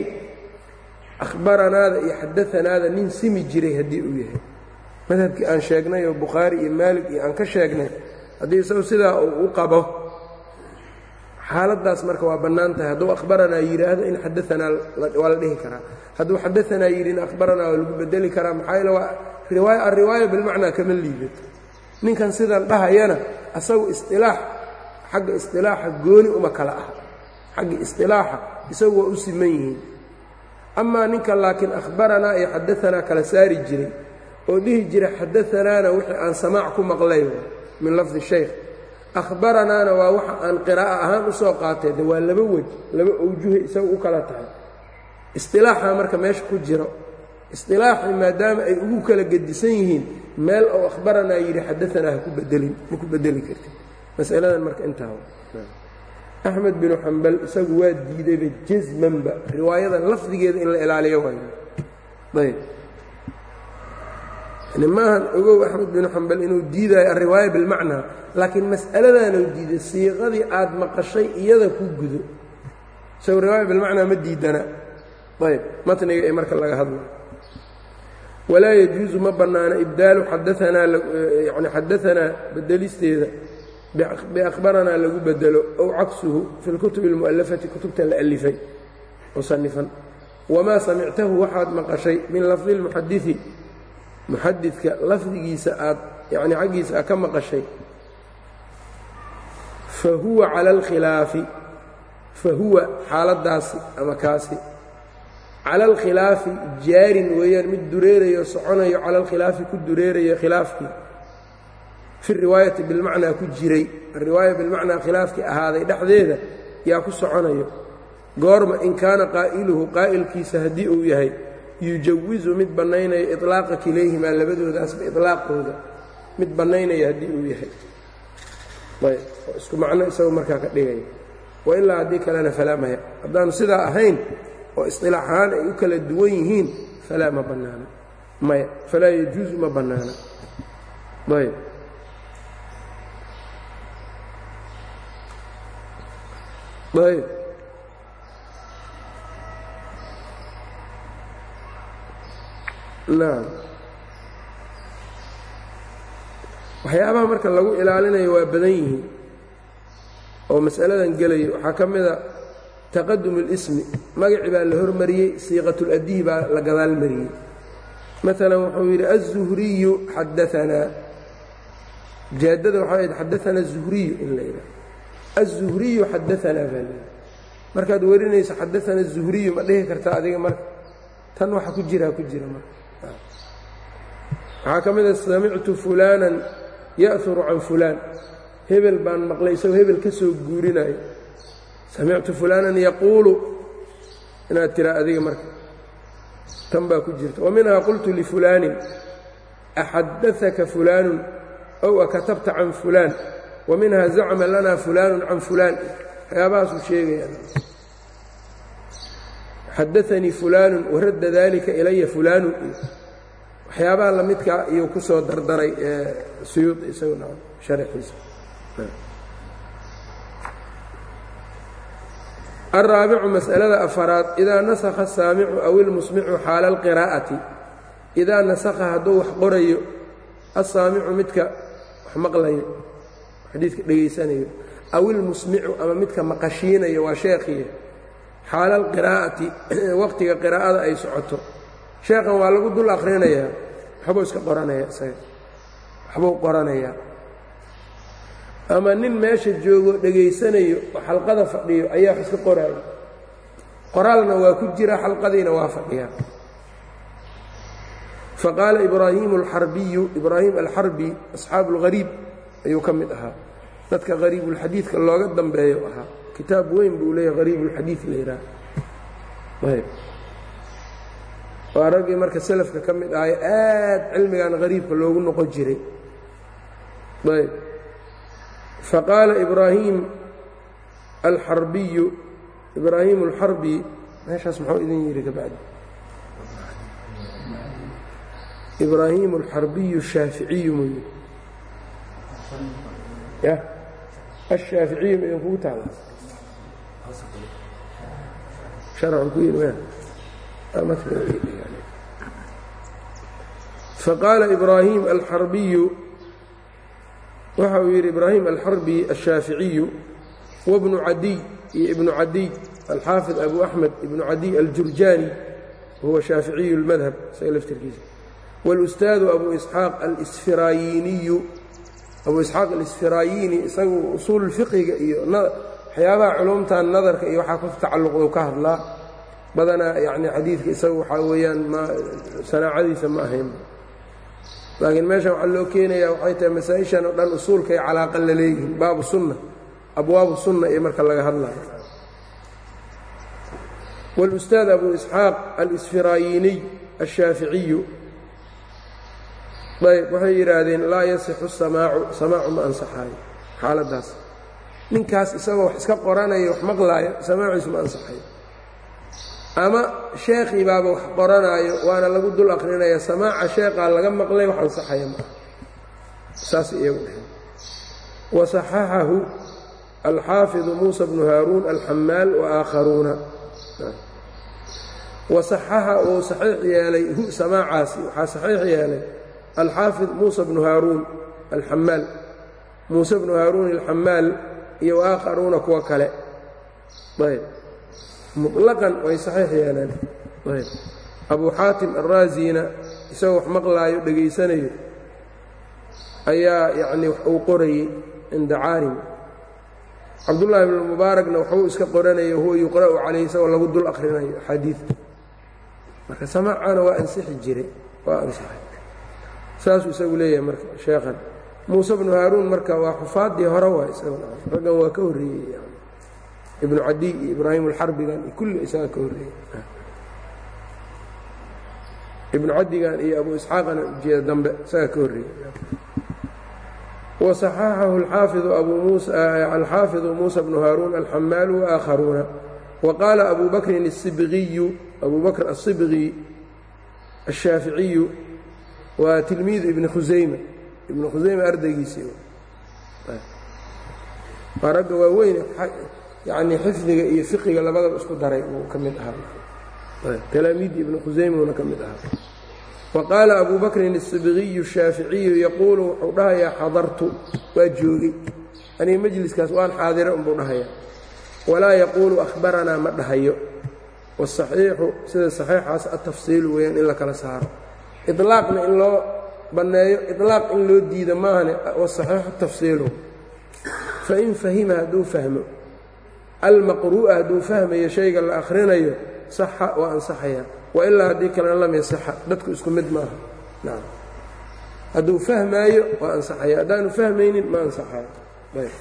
akhbaranaada iyo xadaanaada nin simi jiray haddii uu yahay. Madhabkii aan sheegnay oo bukhaari iyo maalig iyo aan ka sheegnay haddii isagu sidaa uu u qabo xaaladdaas marka waa bannaan tahay. Hadduu akhbaranaa yidhaahdo in xadaanaa waa la dhihi karaa. Hadduu xadaanaa yidhi in akhbaranaa waa lagu bedeli karaa maxaa yeele waa riwaaya alriwaaya bilmacnaa kama liibato ninkan sidan dhahayana asagu isilaax xagga isilaaxa gooni uma kala ah xagga isilaaxa isagu waa u siman yihiin. Amaa ninka laakiin akhbaranaa iyo xadaanaa kala saari jiray oo dhihi jira xadaanaana wixii aan samaac ku maqlay min lafdi shaykh. Akhbaranaana waa waxa aan qiraa'a ahaan u soo qaatay de waa laba wej laba awjuhe isaga u kala tahay. Istilaaxa marka meesha ku jiro istilaaxii maadaama ay ugu kala gedisan yihiin meel oo akhbaranaa yidhi xadaanaa haku bedelin ma ku bedeli karti masaladan marka intaa axmed binu xambal isagu waa diidayba jasmanba riwaayada lafdigeeda in la ilaaliyo waayo ayb. Yani maahan ogow axmed binu xambal inuu diidaayo alriwaaya bilmacnaa laakiin mas'aladaanuu diiday siiqadii aad maqashay iyada ku gudo. Isagu riwaaya bilmacnaa ma diidana. Ayb. Matniga ee marka laga hadlayo walaa yajuusu ma bannaana ibdaalu xadaanaa yani xadaanaa bedelisteeda biakhbaranaa lagu bedelo ow caksuhu fi lkutubi اlmu'alafati kutubta la alifay oo sanifan wamaa samictahu waxaad maqashay min lafdi اlmuxadii muxadidka lafdigiisa aad yani xaggiisa aad ka maqashay. Fahuwa cala alkhilaafi fahuwa xaaladaasi ama kaasi cala alkhilaafi jaarin weeyaan mid dureerayo soconayo cala alkhilaafi ku dureerayo khilaafkii fi riwaayati bilmacnaa ku jiray ariwaaya bilmacnaa khilaafkii ahaaday dhexdeeda yaa ku soconayo goorma in kaana qaa'iluhu qaa'ilkiisa haddii uu yahay yujawizu mid bannaynayo iطlaaqa kilayhimaa labadoodaasba iطlaaqooda mid bannaynaya haddii uu yahay isku macno isagu markaa ka dhigaya wailaa haddii kalena falaa maya haddaanu sidaa ahayn oo isilaax ahaan ay u kala duwan yihiin falaa ma bannaana maya falaa yajuusu ma bannaana ayb ayb nacam waxyaabaha marka lagu ilaalinayo waa badan yihiin. Oo mas'aladan gelayo waxaa ka mida taqadum اlismi magaci baa la hormariyey siiqatuladihi baa la gadaal mariyey maalan wuxuu yidhi aلzuhriyu xadaanaa jaadada waxaa yidhi xadaana الzuhriyu in la yidhaha aلzuhriyu xadaanaa baa la markaad warinayso xadaana الzuhriyu ma dhihi kartaa adiga marka tan waxa ku jiraa ku jira marka waxaa ka mida samictu fulaanan ya'huru can fulaan hebel baan maqlay isagoo hebel ka soo guurinayo samictu fulaanan yaquulu inaad tiraa adiga marka tan baa ku jirta. Wa minhaa qultu lifulaanin axadaaka fulaanun ow akatabta can fulaan wa minhaa zacma lana fulaanun can fulaan. Waxyaabahaasuu sheegaya. Xadaanii fulaanun waradda dalika ilaya fulaanun waxyaabaha lamidkaa iyuu ku soo dardaray suyuud isaguna sharaxiisa alraabicu mas'alada afaraad idaa nasakha asaamicu aw ilmusmicu xaala alqiraa'ati idaa nasakha hadduu wax qorayo assaamicu midka wax maqlayo xadiidka dhegaysanayo aw ilmusmicu ama midka maqashiinayo waa sheekhiya xaala alqiraa'ati waqtiga qiraa'ada ay socoto sheekhan waa lagu dul akhrinayaa waxbuu iska qoranaya isaga waxbuu qoranayaa ama nin meesha joogo dhegaysanayo oo xalqada fadhiyo ayaa wax iska qoraayo qoraalna waa ku jira xalqadiina waa fadhiyaa faqaala ibraahimu alxarbiyu ibraahim alxarbi asxaabu اlghariib ayuu ka mid ahaa. Dadka hariibulxadiidka looga dambeeyo ahaa. Kitaab weyn buu leeyahay hariibulxadiid la yidhaah ayb waa raggii marka selafka ka mid ahay aad cilmigan hariibka loogu noqon jiray. Ayb faqaala ibraahim alxarbiyu ibraahimu alxarbi meeshaas muxuu idin yidhi kabacdi ibraahimu alxarbiyu shaaficiyu muu yidhi ya ashaaficiyu ma idinkugu taala sharxu ku yidhi faqaala ibraahim alxarbiyu waxa uu yidhi ibraahim alxarbi alshaaficiyu wabnu cadiy iyo ibnu cadiy alxaafid abu axmed ibnu cadiy aljurjaani wahuwa shaaficiyu اlmadhab isaga laftirkiisa. Wاlustaadu abu isxaaq alsfirayiniyu abu isxaaq alisfirayini isagu usuul fiqiga iyo waxyaabaha culumtan nadarka iyo waxaa ku tacalluqdu ka hadlaa badanaa yani xadiidka isagu waxaa weeyaan ma sanaacadiisa ma ahayn laakiin meeshan waxaa loo keenayaa waxay tahay masaa-ishan oo dhan usuulka ay calaaqa la leeyihiin baabu sunna abwaabu sunna iyo marka laga hadlayo. Wاlustaad abu isxaaq alsfiraayiniy ashaaficiyu ayb waxay yidhaahdeen laa yasixu samaacu samaacu ma ansaxaayo. Xaaladaas. Ninkaas isagoo wax iska qoranaya wax maqlaaya samaaciisu ma ansaxayo ama sheekhii baaba wax qoranaayo waana lagu dul akrinaya samaaca sheekhaa laga maqlay wax ansaxaya ma aha. Saas iyagu dhaheen wasaxaxahu alxaafiظu muusa bnu haaruun alxamaal waakharuuna wasaxaxa uu saxiix yeelay hu samaacaasi waxaa saxiix yeelay alxaafid muusa bnu haaruun alxamaal muuse bnu haaruun alxamaal iyo waakharuuna kuwa kale. Ayb muطlaqan way saxiix yeeleen. Abuu xaatim alraasina isagoo wax maqlaayo dhegaysanayo ayaa yacni wax uu qorayey cinda caalim cabdullaahi bn mubaarakna waxbuu iska qoranayo huwa yuqra'u calayh isagoo lagu dul akhrinayo axaadiidta marka samaacana waa ansixi jiray waa ansaxay saasuu isagu leeyahay marka sheekhan. Muuse bnu haaruun marka waa xufaaddii hore waay raggan waa ka horreeyey ibnu cadiy iyo ibraahim alxarbigan iyo kulli isaga ka horreeyey ibnu cadigan iyo abu isxaaqana ujeeda dambe isaga ka horreeyey waصaxaxahu alxaafiظu abu alxaafiظu muusa bnu haaruun alxamaal waakharuuna wa qaala abu bakrin الsibgiyu abu bakr الsibgi الshaaficiyu waa tilmiidu ibni khusayma ibnu khusayma ardaygiisii waa ragga waaweyn yani xifdiga iyo fiqiga labadaba isku daray uu ka mid ahaa talaamiidii ibnu khusaymuna ka mid ahaa wa qaala abu bakrin الsibgiyu الshaaficiyu yaquulu wuxuu dhahayaa xadartu waa joogay aniga majliskaas waan xaadira unbuu dhahayaa walaa yaquulu ahbaranaa ma dhahayo wاsaxiixu sida saxiixaas atafsiilu weeyaan in la kala saaro ilaaqna in loo banneeyo ilaaq in loo diida maahane wasaxiixu tafsiilu fain fahima hadduu fahmo almaqru'a hadduu fahmayo shayga la akhrinayo saxa waa ansaxaya. Wailaa haddii kalena lam yasaxa dadku isku mid maaha. Nacam hadduu fahmaayo waa ansaxaya. Haddaanu fahmaynin ma ansaxayo ayb.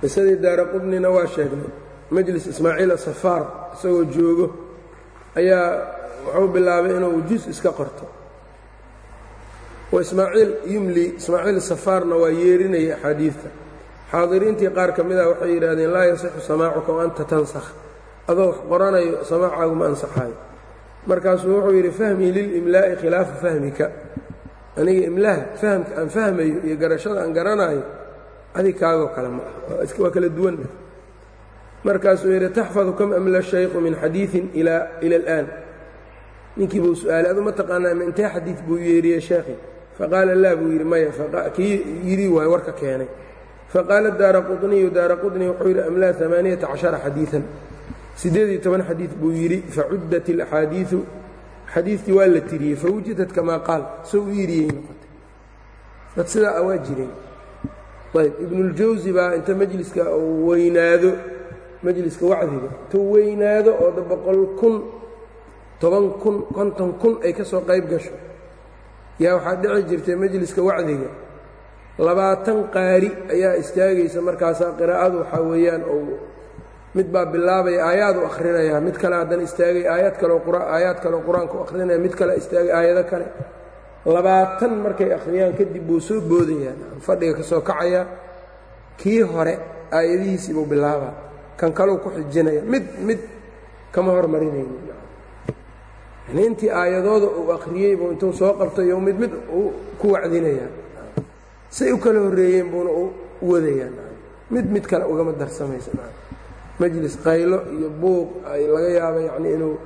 Qisadii daara qudnina waa sheegnay. Majlis ismaaciil asafaar isagoo joogo ayaa wuxuu bilaabay inuu jus iska qorto wa ismaaciil yumli ismaaciil safaarna waa yeerinaya axaadiidta xaadiriintii qaar ka mid ah waxay yidhaahdeen laa yasixu samaacuka wa anta tansakh. Adoo wax qoranayo samaacaagu ma ansaxaayo. Markaasuu wuxuu yidhi fahmii lilimlaa'i khilaafa fahmika. Aniga imlaha fahamka aan fahmayo iyo garashada aan garanaayo adig kaagoo kale ma ah waa kala duwanna markaasuu yidhi taxfadu kam amla shaykhu min xadiiin ila اlآan ninkii buu su'aalay adu ma taqaanaa ma intee xadiid buu yeeriyey sheekhi faqaala laa buu yidhi maya kii yidhi waay warka keenay faqaala daara quطniyu daara quطni wuxuu yidhi amlaa amaaniyata caشhara xadiiثan siddeed iyo toban xadiid buu yidhi facuddat اlaxaadiiثu xadiidtii waa la tiriyey fawujidat kamaa qaal soo u yidhiyey noqotay dad sidaa waa jireen ayb ibnuاljawsi baa inta majliska uu weynaado majliska wacdiga intuu weynaado oo da boqol kun toban kun konton kun ay ka soo qayb gasho yaa waxaa dhici jirtay majliska wacdiga. Labaatan qaari ayaa istaagaysa markaasaa qiraa'adu waxaa weeyaan ou mid baa bilaabaya aayaad u akhrinayaa mid kale haddana istaagay aayad kaleo aayaad kaleo qur'aanka akhrinaya mid kale istaagay aayado kale. Labaatan markay akhriyaan kadib buu soo boodayaa fadhiga ka soo kacayaa kii hore aayadihiisii buu bilaabaa kan kaleu ku xijinaya mid mid kama hormarinayni yani intii aayadooda uu akhriyey buu intuu soo qabtayo mid mid uu ku wacdinayaa say u kala horreeyeen buuna u wadayaa mid mid kale ugama darsamaysa. Majlis qaylo iyo buuq ay laga yaaba yacni inuu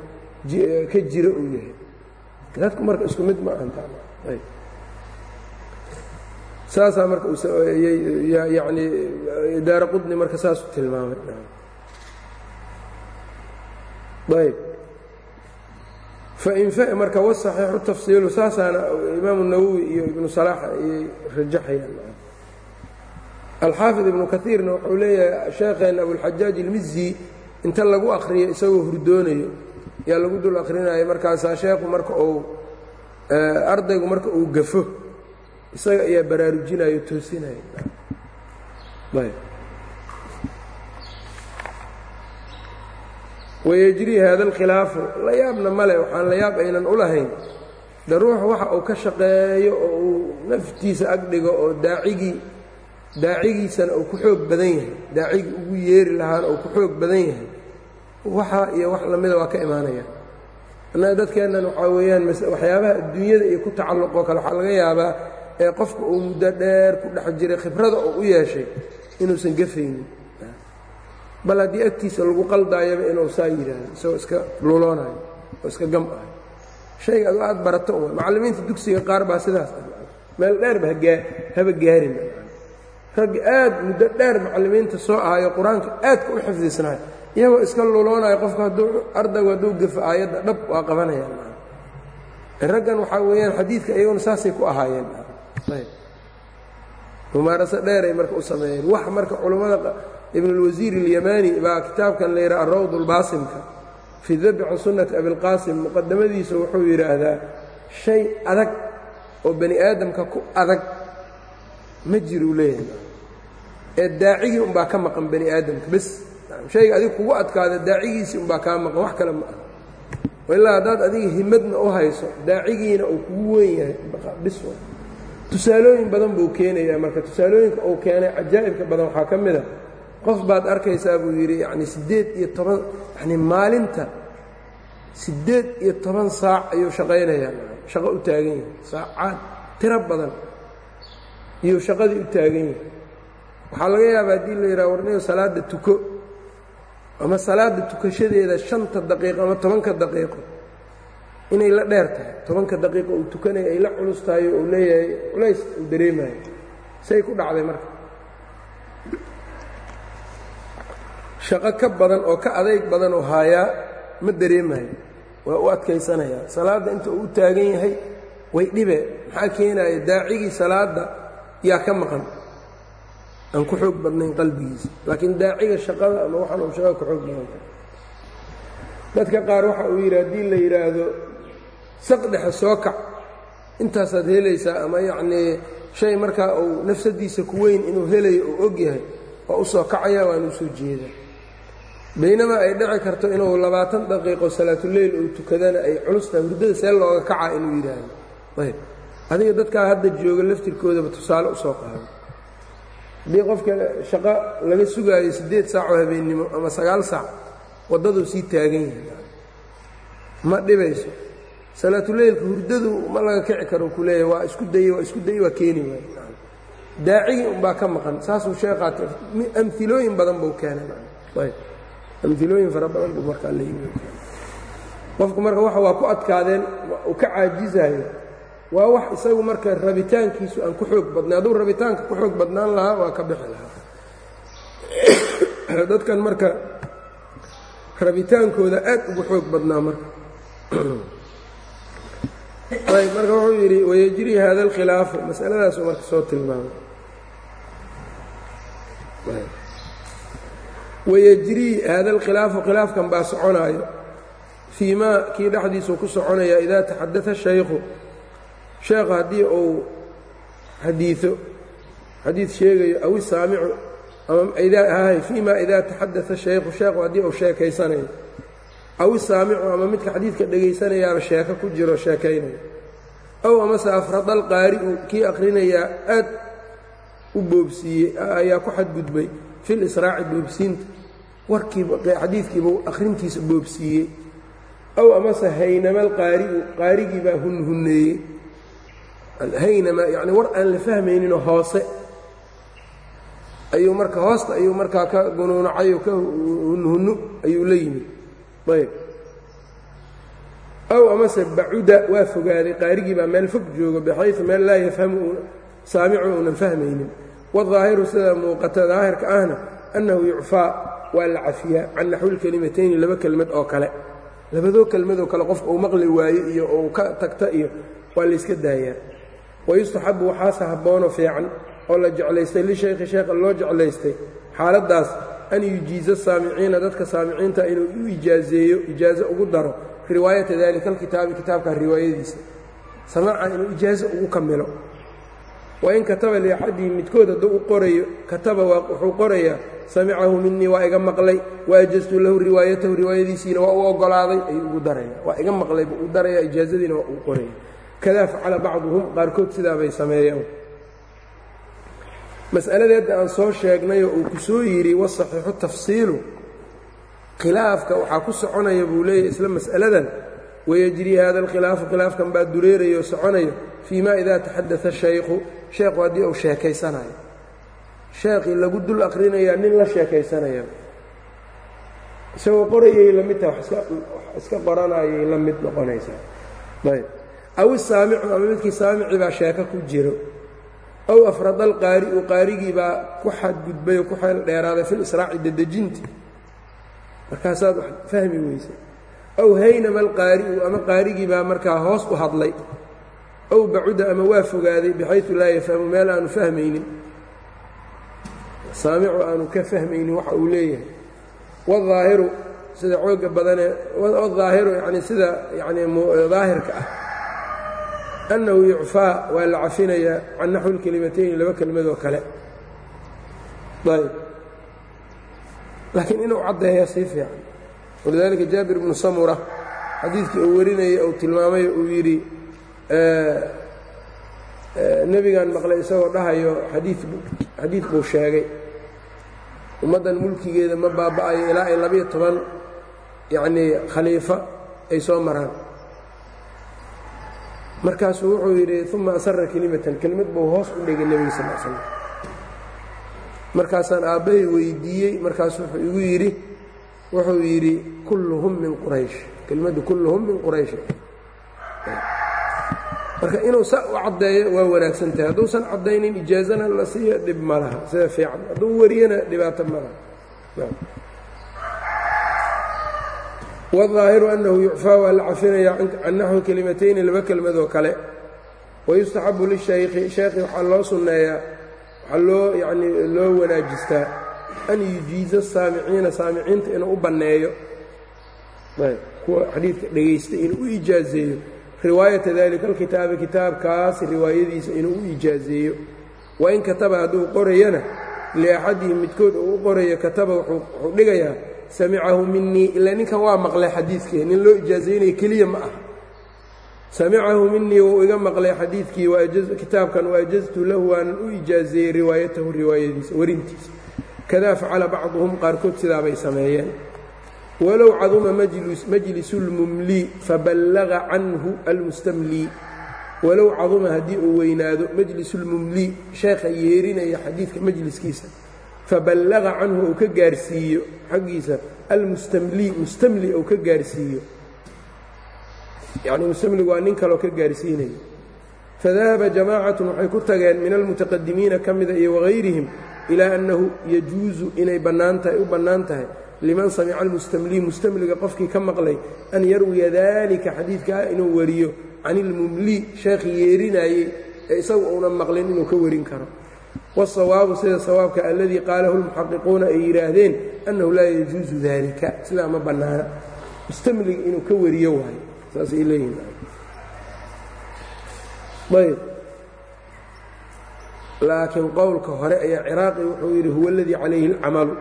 ka jiro uu yahay. Dadku marka isku mid ma saasaa marka yani daara qudni marka saasu tilmaamay. Ayb marka wasaxiixu tafsiilu saasaana imaamu nawowi iyo ibnu salaax ayay rajaxayaan. Alxaafid ibnu kaiirna wuxuu leeyahay sheekheenna abulxajaaj ilmizi inta lagu akhriyo isagoo hurdoonayo yaa lagu dul akrinaya markaasaa sheekhu marka uu ardaygu marka uu gafo isaga ayaa baraarujinayo toosinaya wayejrii hada alkhilaafu la yaabna male waxaan la yaab aynan u lahayn de ruuxa waxa uu ka shaqeeyo oo uu naftiisa agdhigo oo daacigii daacigiisana uu ku xoog badan yahay daacigii ugu yeeri lahaana uu ku xoog badan yahay waxa iyo wax lamida waa ka imaanaya annaga dadkeennan waxaa weeyaan waxyaabaha adduunyada iyo ku tacalluqoo kale waxaa laga yaabaa ee qofka uu muddo dheer ku dhex jiray khibrada oo u yeeshay inuusan gafaynin bal haddii agtiisa lagu qaldaayaba inuu saa yidhaahdo isagoo iska luloonayo oo iska gam ah shayga adu aad barato un macallimiinta dugsiga qaar baa sidaas meel dheerba haba gaarin ragga aad muddo dheer macallimiinta soo ahayo qur'aanka aadka u xifdisnaay iyagoo iska luloonayo qofka hadduu ardaygu hadduu gafo aayadda dhab waa qabanayaan raggan waxaa weeyaan xadiidka iyaguna saasay ku ahaayeen mumaaraso dheeray marka u sameeyeen. Wax marka culummada ibnulwasiir اlyamani baa kitaabkan la yidhaha arawd اlbaasimka fii dabci sunnati abilqaasim muqadamadiisa wuxuu yidhaahdaa shay adag oo bani aadamka ku adag ma jiruu leeyahay. Ee daacigii umbaa ka maqan bani aadamka. Bes shayga adig kugu adkaada daacigiisii umbaa kaa maqan wax kale ma aha. Ilaa haddaad adiga himadna u hayso daacigiina uu kugu weyn yahay bis tusaalooyin badan buu keenayaa marka tusaalooyinka uu keenay cajaa'ibka badan waxaa ka mid a qof baad arkaysaa buu yidhi yacni siddeed iyo toban yacni maalinta siddeed iyo toban saac ayuu shaqaynayaa. Shaqo u taagan yahay saacaad tiro badan iyuu shaqadii u taagan yahay. Waxaa laga yaabaa haddii la yidhaha warniyo salaadda tuko. Ama salaadda tukashadeeda shanta daqiiqo ama tobanka daqiiqo inay la dheer tahay. Tobanka daqiiqo uu tukanaya ay la culus oo uu leeyahay culays uu dareemayo. Say ku dhacday marka shaqo ka badan oo ka adayg badan oo haayaa ma dareemayo waa u adkaysanayaa salaadda inta uu u taagan yahay way dhibe. Maxaa keenaya daacigii salaadda yaa ka maqan. Aan ku xoog badnayn qalbigiisa laakiin daaciga shaqada ama waxaan uu shaqada ku xoog badanta dadka qaar waxa uu yidhi haddii la yidhaahdo saqdhexe soo kac intaasaad helaysaa ama yacnii shay markaa uu nafsadiisa ku weyn inuu helayo uu og yahay waa u soo kacaya waana u soo jeedaa baynamaa ay dhici karto inuu labaatan daqiiqo salaatuleyl uu tukadana ay culustahay hurdada see looga kacaa inuu yidhaahdo. Ayb. Adiga dadkaa hadda jooga laftirkoodaba tusaale u soo qaado haddii qofka shaqo laga sugaayo siddeed saacoo habeennimo ama sagaal saac waddaduu sii taagan yahay. Ma dhibayso. Salaatuleylka hurdadu ma laga kici karo ku waa isku daye waa isku daye waa keeni waay. Daacigii unbaa ka maqan saasuu sheekhaat amilooyin badan buu keenay. Ayb amilooyin fara badan buu markaa la yimi qofku marka waa ku adkaadeen uu ka caajizayo waa wax isagu marka rabitaankiisu aan ku xoog badnay hadduu rabitaanka ku xoog badnaan lahaa waa ka bixi lahaa. Dadkan marka rabitaankooda aad ugu xoog badnaa marka. Ayb marka wuxuu yidhi wayajrii hada alkhilaafu masaladaasuu marka soo tilmaamay wayajrii hada alkhilaafu khilaafkan baa soconaayo. Fii maa kii dhexdiisuu ku soconaya idaa taxadada shaykhu. Sheekhu haddii uu xadiio xadiid sheegayo aw isaamicu ama ma idaa taxadaa shaykhu sheekhu haddii uu sheekaysanayo aw isaamicu ama midka xadiidka dhegaysanayaaba sheeko ku jiro sheekaynayo ow amase afrada alqaari'u kii akhrinayaa aad u boobsiiyey ayaa ku xadgudbay fil israaci boobsiinta. Warkiiba xadiidkiibuu akhrintiisa ow amase haynama alqaari'u qaarigiibaa hunhunneeyey alhaynama yacni war aan la fahmayninoo hoose. Ayuu marka hoosta ayuu markaa ka gunuunacay oo ka hunhunno ayuu la yimid. Ayb. Ow amase bacuda waa fogaaday qaarigii baa meel fog joogo baxaysu meel laa yafhamu saamicu uunan fahmaynin wاظaahiru sida muuqata daahirka ahna annahu yucfaa waa la cafiyaa can naxwi lkelimatayni laba kelmad oo kale labadoo kelmadoo kale qofka uu maqli waayo iyo uu ka tagta iyo waa layska daayaa wayustaxabu waxaase habboono fiican oo la jeclaystay lishaykhi sheekha loo jeclaystay xaaladdaas an yujiiza saamiciina dadka saamiciinta inuu u ijaazeeyo ijaazo ugu daro riwaayata dalika alkitaabi kitaabka riwaayadiisa samaaca inuu ijaazo ugu kamilo wain kataba liaxadihi midkood hadduu u qorayo kataba wuxuu qorayaa samicahu minii waa iga maqlay waajaztu lahu riwaayatahu riwaayadiisiina waa u ogolaaday ayuu ugu daraya. Waa iga maqlay buu u daraya ijaazadiina waa uu qoraya. Kadaa facala bacduhum qaarkood sidaa bay sameeyeen mas'aladeedda aan soo sheegnay oo uu ku soo yidhi wasaxiixu tafsiilu khilaafka waxaa ku soconaya buu leeyahy isla mas'aladan wayajrii hada alkhilaafu khilaafkan baa dureerayo o soconayo fii ma idaa taxaddaa shaykhu sheekhu haddii uu sheekaysanayo sheekhii lagu dul aqrinayaa nin la sheekaysanaya isagoo qorayay la mid taha iska qoranayay la mid noqonaysaa ayb aw isaamicu ama midkii saamici baa sheeko ku jiro aw afrada alqaari'u qaarigii baa ku xadgudbay oo ku xeel dheeraaday fil israaci dedejinti markaasaad wax fahmi weysay aw haynama alqaari'u ama qaarigii baa markaa hoos u hadlay. Aw bacuda ama waa fogaaday bixaysu laa yafhamu meel aanu fahmaynin. Saamicu aanu ka fahmaynin waxa uu leeyahay. Waaahiru sida xooga badanee wadaahiru yani sida yani daahirka ah. Annahu yucfaa waa la cafinayaa can naxwi lkelimatayni laba kelmadoo kale. Ayb laakiin inuu caddeeya sii fiican walidaalika jaabir bnu samura xadiidkii uu warinaya uu tilmaamay uu yidhi nebigan maqlay isagoo dhahayo xadii xadiid buu sheegay. Ummaddan mulkigeeda ma baaba'ayo ilaa ay labiyo toban yacnii khaliifo ay soo maraan. Markaasuu wuxuu yidhi uma asara kelimatan kelimad buu hoos u dhigay nebiga sal slam markaasaan aabbahay weydiiyey markaasu wuxuu igu yidhi wuxuu yidhi kulluhum min quraysh. Kelmaddu kulluhum min quraysh. Marka inuu saa u caddeeyo waa wanaagsan tahay. Hadduusan caddaynin ijaazana la siiyo dhib ma laha. Sida fiican. Hadduu wariyana dhibaato ma laha. Wاظaahiru yucfaa waa la cafinaya can naxwi kelimatayni laba kelmad oo kale. Wayustaxabu lishaykhi. Sheekhi waxaa loo sunneeyaa waxaa loo yani loo wanaajistaa an yujiiza saamiciina saamiciinta inuu u banneeyo kuwa xadiidka dhegaystay inuu u ijaazeeyo. Riwaayata dalika alkitaabi kitaabkaas riwaayadiisa inuu u ijaazeeyo. Wain kataba hadduu qorayana liaxadihi midkood uu u qorayo kataba wuxuu dhigayaa samicahu minii ilaa ninkan waa maqlay xadiidkii nin loo ijaazaynaya keliya ma aha. Samicahu minii wuu iga maqlay xadiidkii kitaabkan waajaztu lahu waanan u ijaazeeyey riwaayatahu riwaayadiisa warintiisa kadaa facala bacduhum qaarkood sidaabay sameeyeen. Walow caduma majlisu اlmumlii faballaga canhu almustamlii walow caduma haddii uu weynaado majlisu اlmumlii sheekha yeerinaya xadiidka majliskiisa faballaga canhu uu ka gaarsiiyo xaggiisa almustamlii mustamli uu ka gaarsiiyo. Yacni mustamligu waa nin kaloo ka gaarsiinayo fadahaba jamaacatun waxay ku tageen min almutaqadimiina ka mida iyo wahayrihim ilaa annahu yajuusu inay bannaan tahay u bannaan tahay liman samica almustamlii mustamliga qofkii ka maqlay an yarwiya daalika xadiidkaa inuu wariyo can ilmumlii sheekh yeerinaayey ee isagu uunan maqlin inuu ka warin karo wasawaabu sida sawaabka aladii qaalahu lmuxaqiquuna ay yidhaahdeen annahu laa yajuusu daalika sidaa ma bannaana mustamliga inuu ka wariyo waayo saasay leeyihiin laakiin qowlka hore ayaa ciraaqi wuxuu yidhi huwa اladii calayhi اlcamalu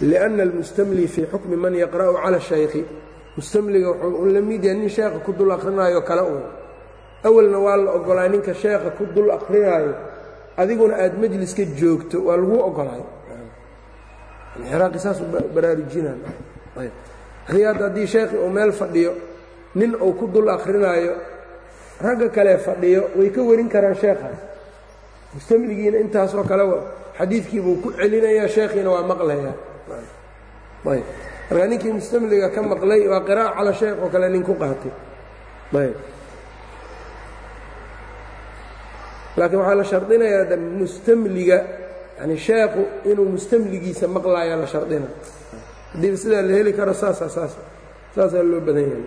لأna اlmustamli fii xukmi man yaqra'u calى الشhaykhi mustamliga wuxuu la mid yahay nin sheekha ku dul akrinaayo kale un awalna waa la ogolaa ninka sheekha ku dul akrinaayo adiguna aad majliska joogto waa laguu ogolaayo ciraaqi saasuu baraarujinay riyaad haddii sheekhi uu meel fadhiyo nin uu ku dul akrinaayo ragga kale fadhiyo way ka warin karaan sheekhaas mustamligiina intaasoo kale xadiidkii buu ku celinayaa sheekhiina waa maqlayaa. Ayb. Markaa ninkii mustamliga ka maqlay waa qiraa'a cala sheekh oo kale nin ku qaatay. Ayb. Laakiin waxaa la shardinayaa mustamliga yani sheekhu inuu mustamligiisa maqlaayaa la shardina. Haddiiba sidaa la heli karo saasa saas saasaa loo badan yahay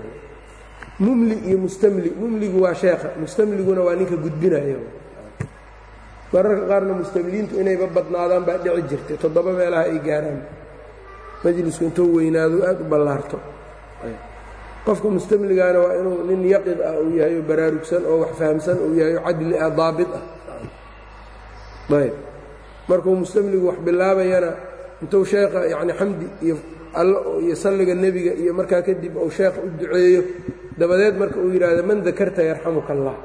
mumli iyo mustamli. Mumligu waa sheekha mustamliguna waa ninka gudbinayo mararka qaarna mustamliintu inayba badnaadaan baa dhici jirtay toddoba meelaha ay gaaraan. Majlisku intuu weynaado aad u ballaarto. Qofka mustamligaana waa inuu nin yaqid ah uu yahay oo baraarugsan oo wax fahamsan uu yahay oo cadli ah daabit ah. Ayb. Markuu mustamligu wax bilaabayana intuu sheekha yacni xamdi iyo allo iyo salliga nebiga iyo markaa kadib uu sheekha u duceeyo dabadeed marka uu yidhaahdo man dakarta yarxamuka allah.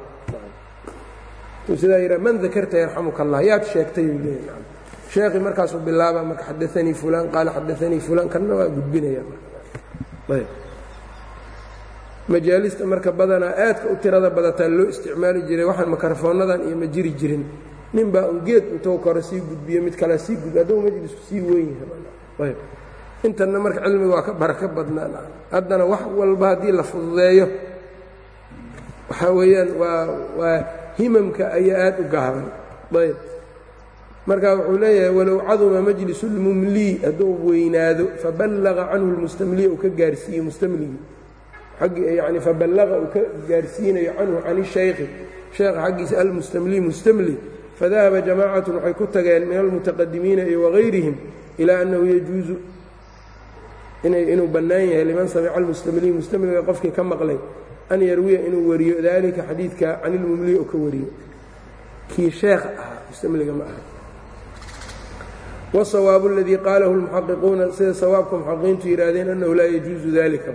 Sidaa yidhah man dakarta yarxamuka allah. Yaad sheegtay uu leeyahy sheekhii markaasuu bilaaba marka xadaanii fulaan qaala xadaanii fulaan kanna waa gudbinaya ayb. Majaalista marka badanaa aadka u tirada badataa loo isticmaali jiray waxaan makarafoonnadan iyo ma jiri jirin. Nin baa un geed intuu kore sii gudbiyo mid kale sii gudbi hadduu majlisku sii weyn yahay intanna marka cilmiga waa ka barako badnaan haddana wax walba haddii la fududeeyo waxaa weeyaan waa waa himamka ayaa aad u gaaban. Ayb. Marka wuxuu leeyahay walow caduma majlisu lmumlii hadduu weynaado faballaqa canhu lmustamliya uu ka gaarsiiye mustamligii yani faballaqa uu ka gaarsiinayo canhu can shaykhi sheekha xaggiisa almustamli mustamli. Fadahaba jamaacatun waxay ku tageen min almutaqadimiina iyo waغayrihim ilaa annahu yajuuzu inuu bannaan yahay liman samica almustamli mustamliga qofkii ka maqlay an yarwiya inuu wariyo dalika xadiidka can ilmumli oo ka wariyo kii sheekh ahaa mustamliga ma aha wالsawaabu اladii qaalahu اlmuxaqiquuna sida sawaabka muxaqiqiintu yidhaahdeen annahu laa yajuuzu dalika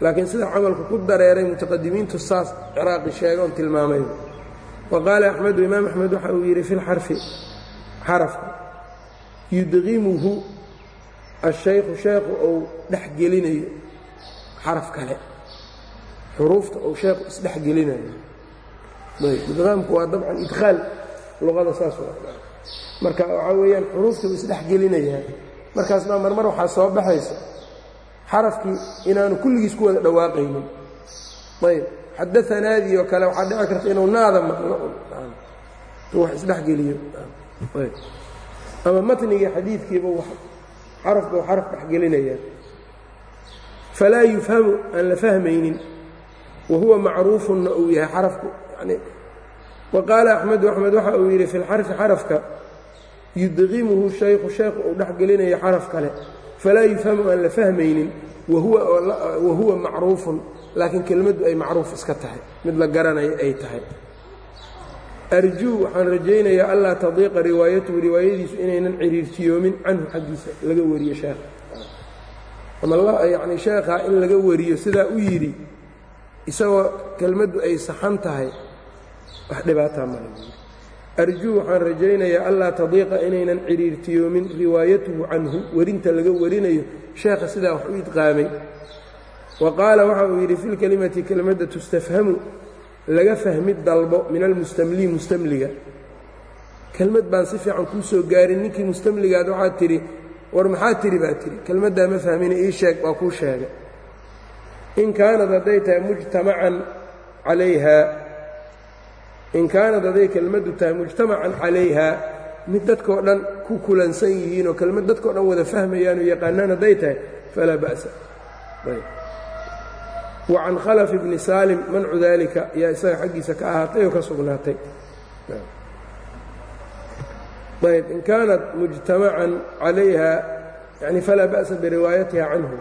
laakiin sida camalku ku dareeray mutaqadimiintu saas ciraaqi sheegoon tilmaamay wa qaala axmedu imaam axmed waxa uu yidhi fi lxarfi xarafka yudqimuhu ashaykhu sheekhu ou dhex gelinayo xaraf kale. Xuruufta ou sheekhu isdhex gelinayo. Idqaamku waa dabcan idkhaal luqada saas marka waxaa weeyaan xuruufta uu isdhex gelinayaan. Markaas baa marmar waxaa soo baxaysa xarafkii inaanu kulligiis ku wada dhawaaqaynin. Ayb xadaanaadii oo kale waxaa dhici karta inuu naada maqlo. Wax isdhexgeliyo ama matnigii xadiidkiiba xarafka u xaraf dhexgelinayaa falaa yufhamu aan la fahmaynin wa huwa macruufunna uu yahay xarafku yani wa qaala axmedu axmed waxa uu yidhi fi lxarfi xarafka yudqimuhu shaykhu sheekhu uu dhexgelinayo xaraf kale. Falaa yufhamu aan la fahmaynin wa huwa macruufun. Laakiin kelmaddu ay macruuf iska tahay mid la garanayo ay tahay arjuu waxaan rajaynayaa allaa tadiiqa riwaayatuhu riwaayadiisu inaynan ciriirtiyoomin canhu xaggiisa laga wariyo sheekha ama yacni sheekhaa in laga wariyo sidaa u yidhi isagoo kelmaddu ay saxan tahay wax dhibaataa male arjuu waxaan rajaynayaa allaa tadiiqa inaynan ciriirtiyoomin riwaayatuhu canhu werinta laga warinayo sheekha sidaa wax u idqaamay wa qaala waxa uu yidhi fi lkelimati kelmadda tustafhamu laga fahmid dalbo min almustamlii mustamliga. Kelmad baan si fiican kuu soo gaarin ninkii mustamligaad waxaad tidhi war maxaa tidhi baa tidhi kelmaddaa ma fahmina ii sheeg waa kuu sheegay. In kaanad hadday tahay mujtamacan calayha in kaanad hadday kelmaddu tahay mujtamacan calayha mid dadkoo dhan ku kulansan yihiinoo kelmad dadkao dhan wada fahmayaan oo yaqaanaan hadday tahay falaa ba'sa wacan khalaf bni salim mancu dalika ayaa isaga xaggiisa ka ahaatay oo ka sugnaatay. Ayb in kaanat mujtamacan calayha yani falaa ba'sa biriwaayatiha canhu.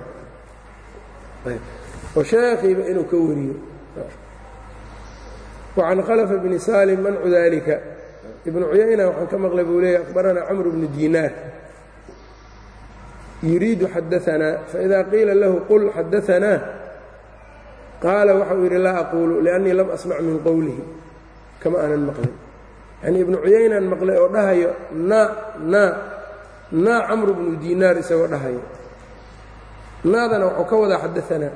Oo sheekhiiba inuu ka wariyo. Wacan khalaf bni salim mancu dalika ibnu cuyayna waxaan ka maqlay buu leeya akhbaranaa camr bnu dinaar yuriidu xadaanaa faida qiila lahu qul xadaanaa qaala waxau yidhi laa aquulu لأnnii lam asmc min qowlihi kama aanan maqlin. Yani ibnu cuyaynaan maqlay oo dhahayo naa naa naa camru bnu diinaar isagoo dhahayo. Naadana waxuu ka wadaa xadaanaa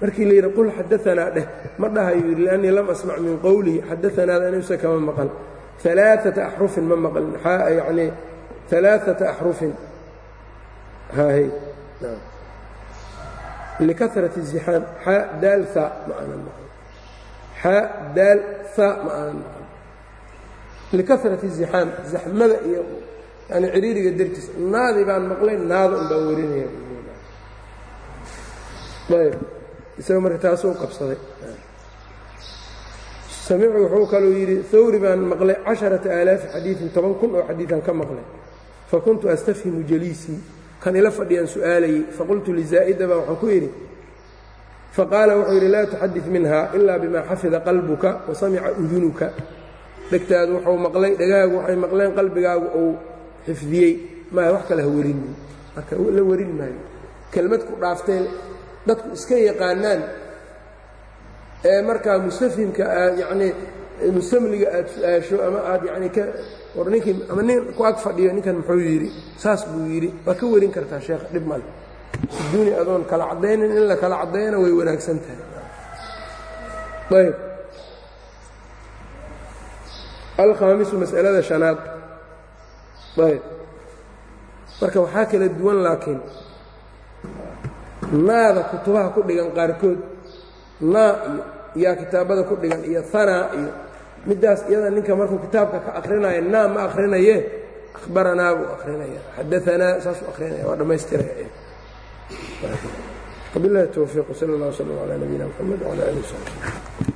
markii la yidhi qul xadaanaa dheh ma dhahayo yidhi liannii lam asmac min qowlihi xadaanaada inuusa kama maqal alaaata axrufin ma maqlin yanii alaaata axrufin. Hay likarat الزixaam xaa daal haa ma aanan maqlin xaa daal haa ma aanan maqlin likarat الزixaam zaxmada iyo yani ciriiriga dartiis naadii baan maqlay naada un baan warinaya ayb isaga marka taasuu qabsaday samicu wuxuu kaluu yidhi hawri baan maqlay casharata aalaafi xadiidin toban kun oo xadiidan ka maqlay fakuntu astafhimu jaliisii kan ila fadhiyaan su'aalayey faqultu lizaa'ida baa waxaan ku yidhi faqaala wuxuu yidhi laa tuxadid minha ilaa bimaa xafida qalbuka wa samica udunuka dhegtaadu wuxuu maqlay dhegaagu waxay maqleen qalbigaagu uu xifdiyey maya wax kale ha werinin marka la werin maayo. Kelmad ku dhaaftee dadku iska yaqaanaan ee markaa mustafhimka yacnii mustamliga aad su'aasho ama aad yacnii ka war ninkii ama nin ku ag fadhiyo ninkan muxuu yidhi saas buu yidhi waa ka werin kartaa sheekha dhib male duuni adoon kala caddaynin in la kala caddayana way wanaagsan tahay. Ayb alkhaamisu mas'alada shanaad. Ayb marka waxaa kala duwan laakiin naada kutubaha ku dhigan qaarkood naa iyo yaa kitaabada ku dhigan iyo hanaa iyo middaas iyada ninka markuu kitaabka ka akrinaya naa ma akhrinaye akhbaranaa buu akhrinaya xadaanaa saasuu akhrinaya waa dhammaystiraya wabilahi towfiiq sal اllah wslm calaa nabiyina mxamed wcala alih wsaxbi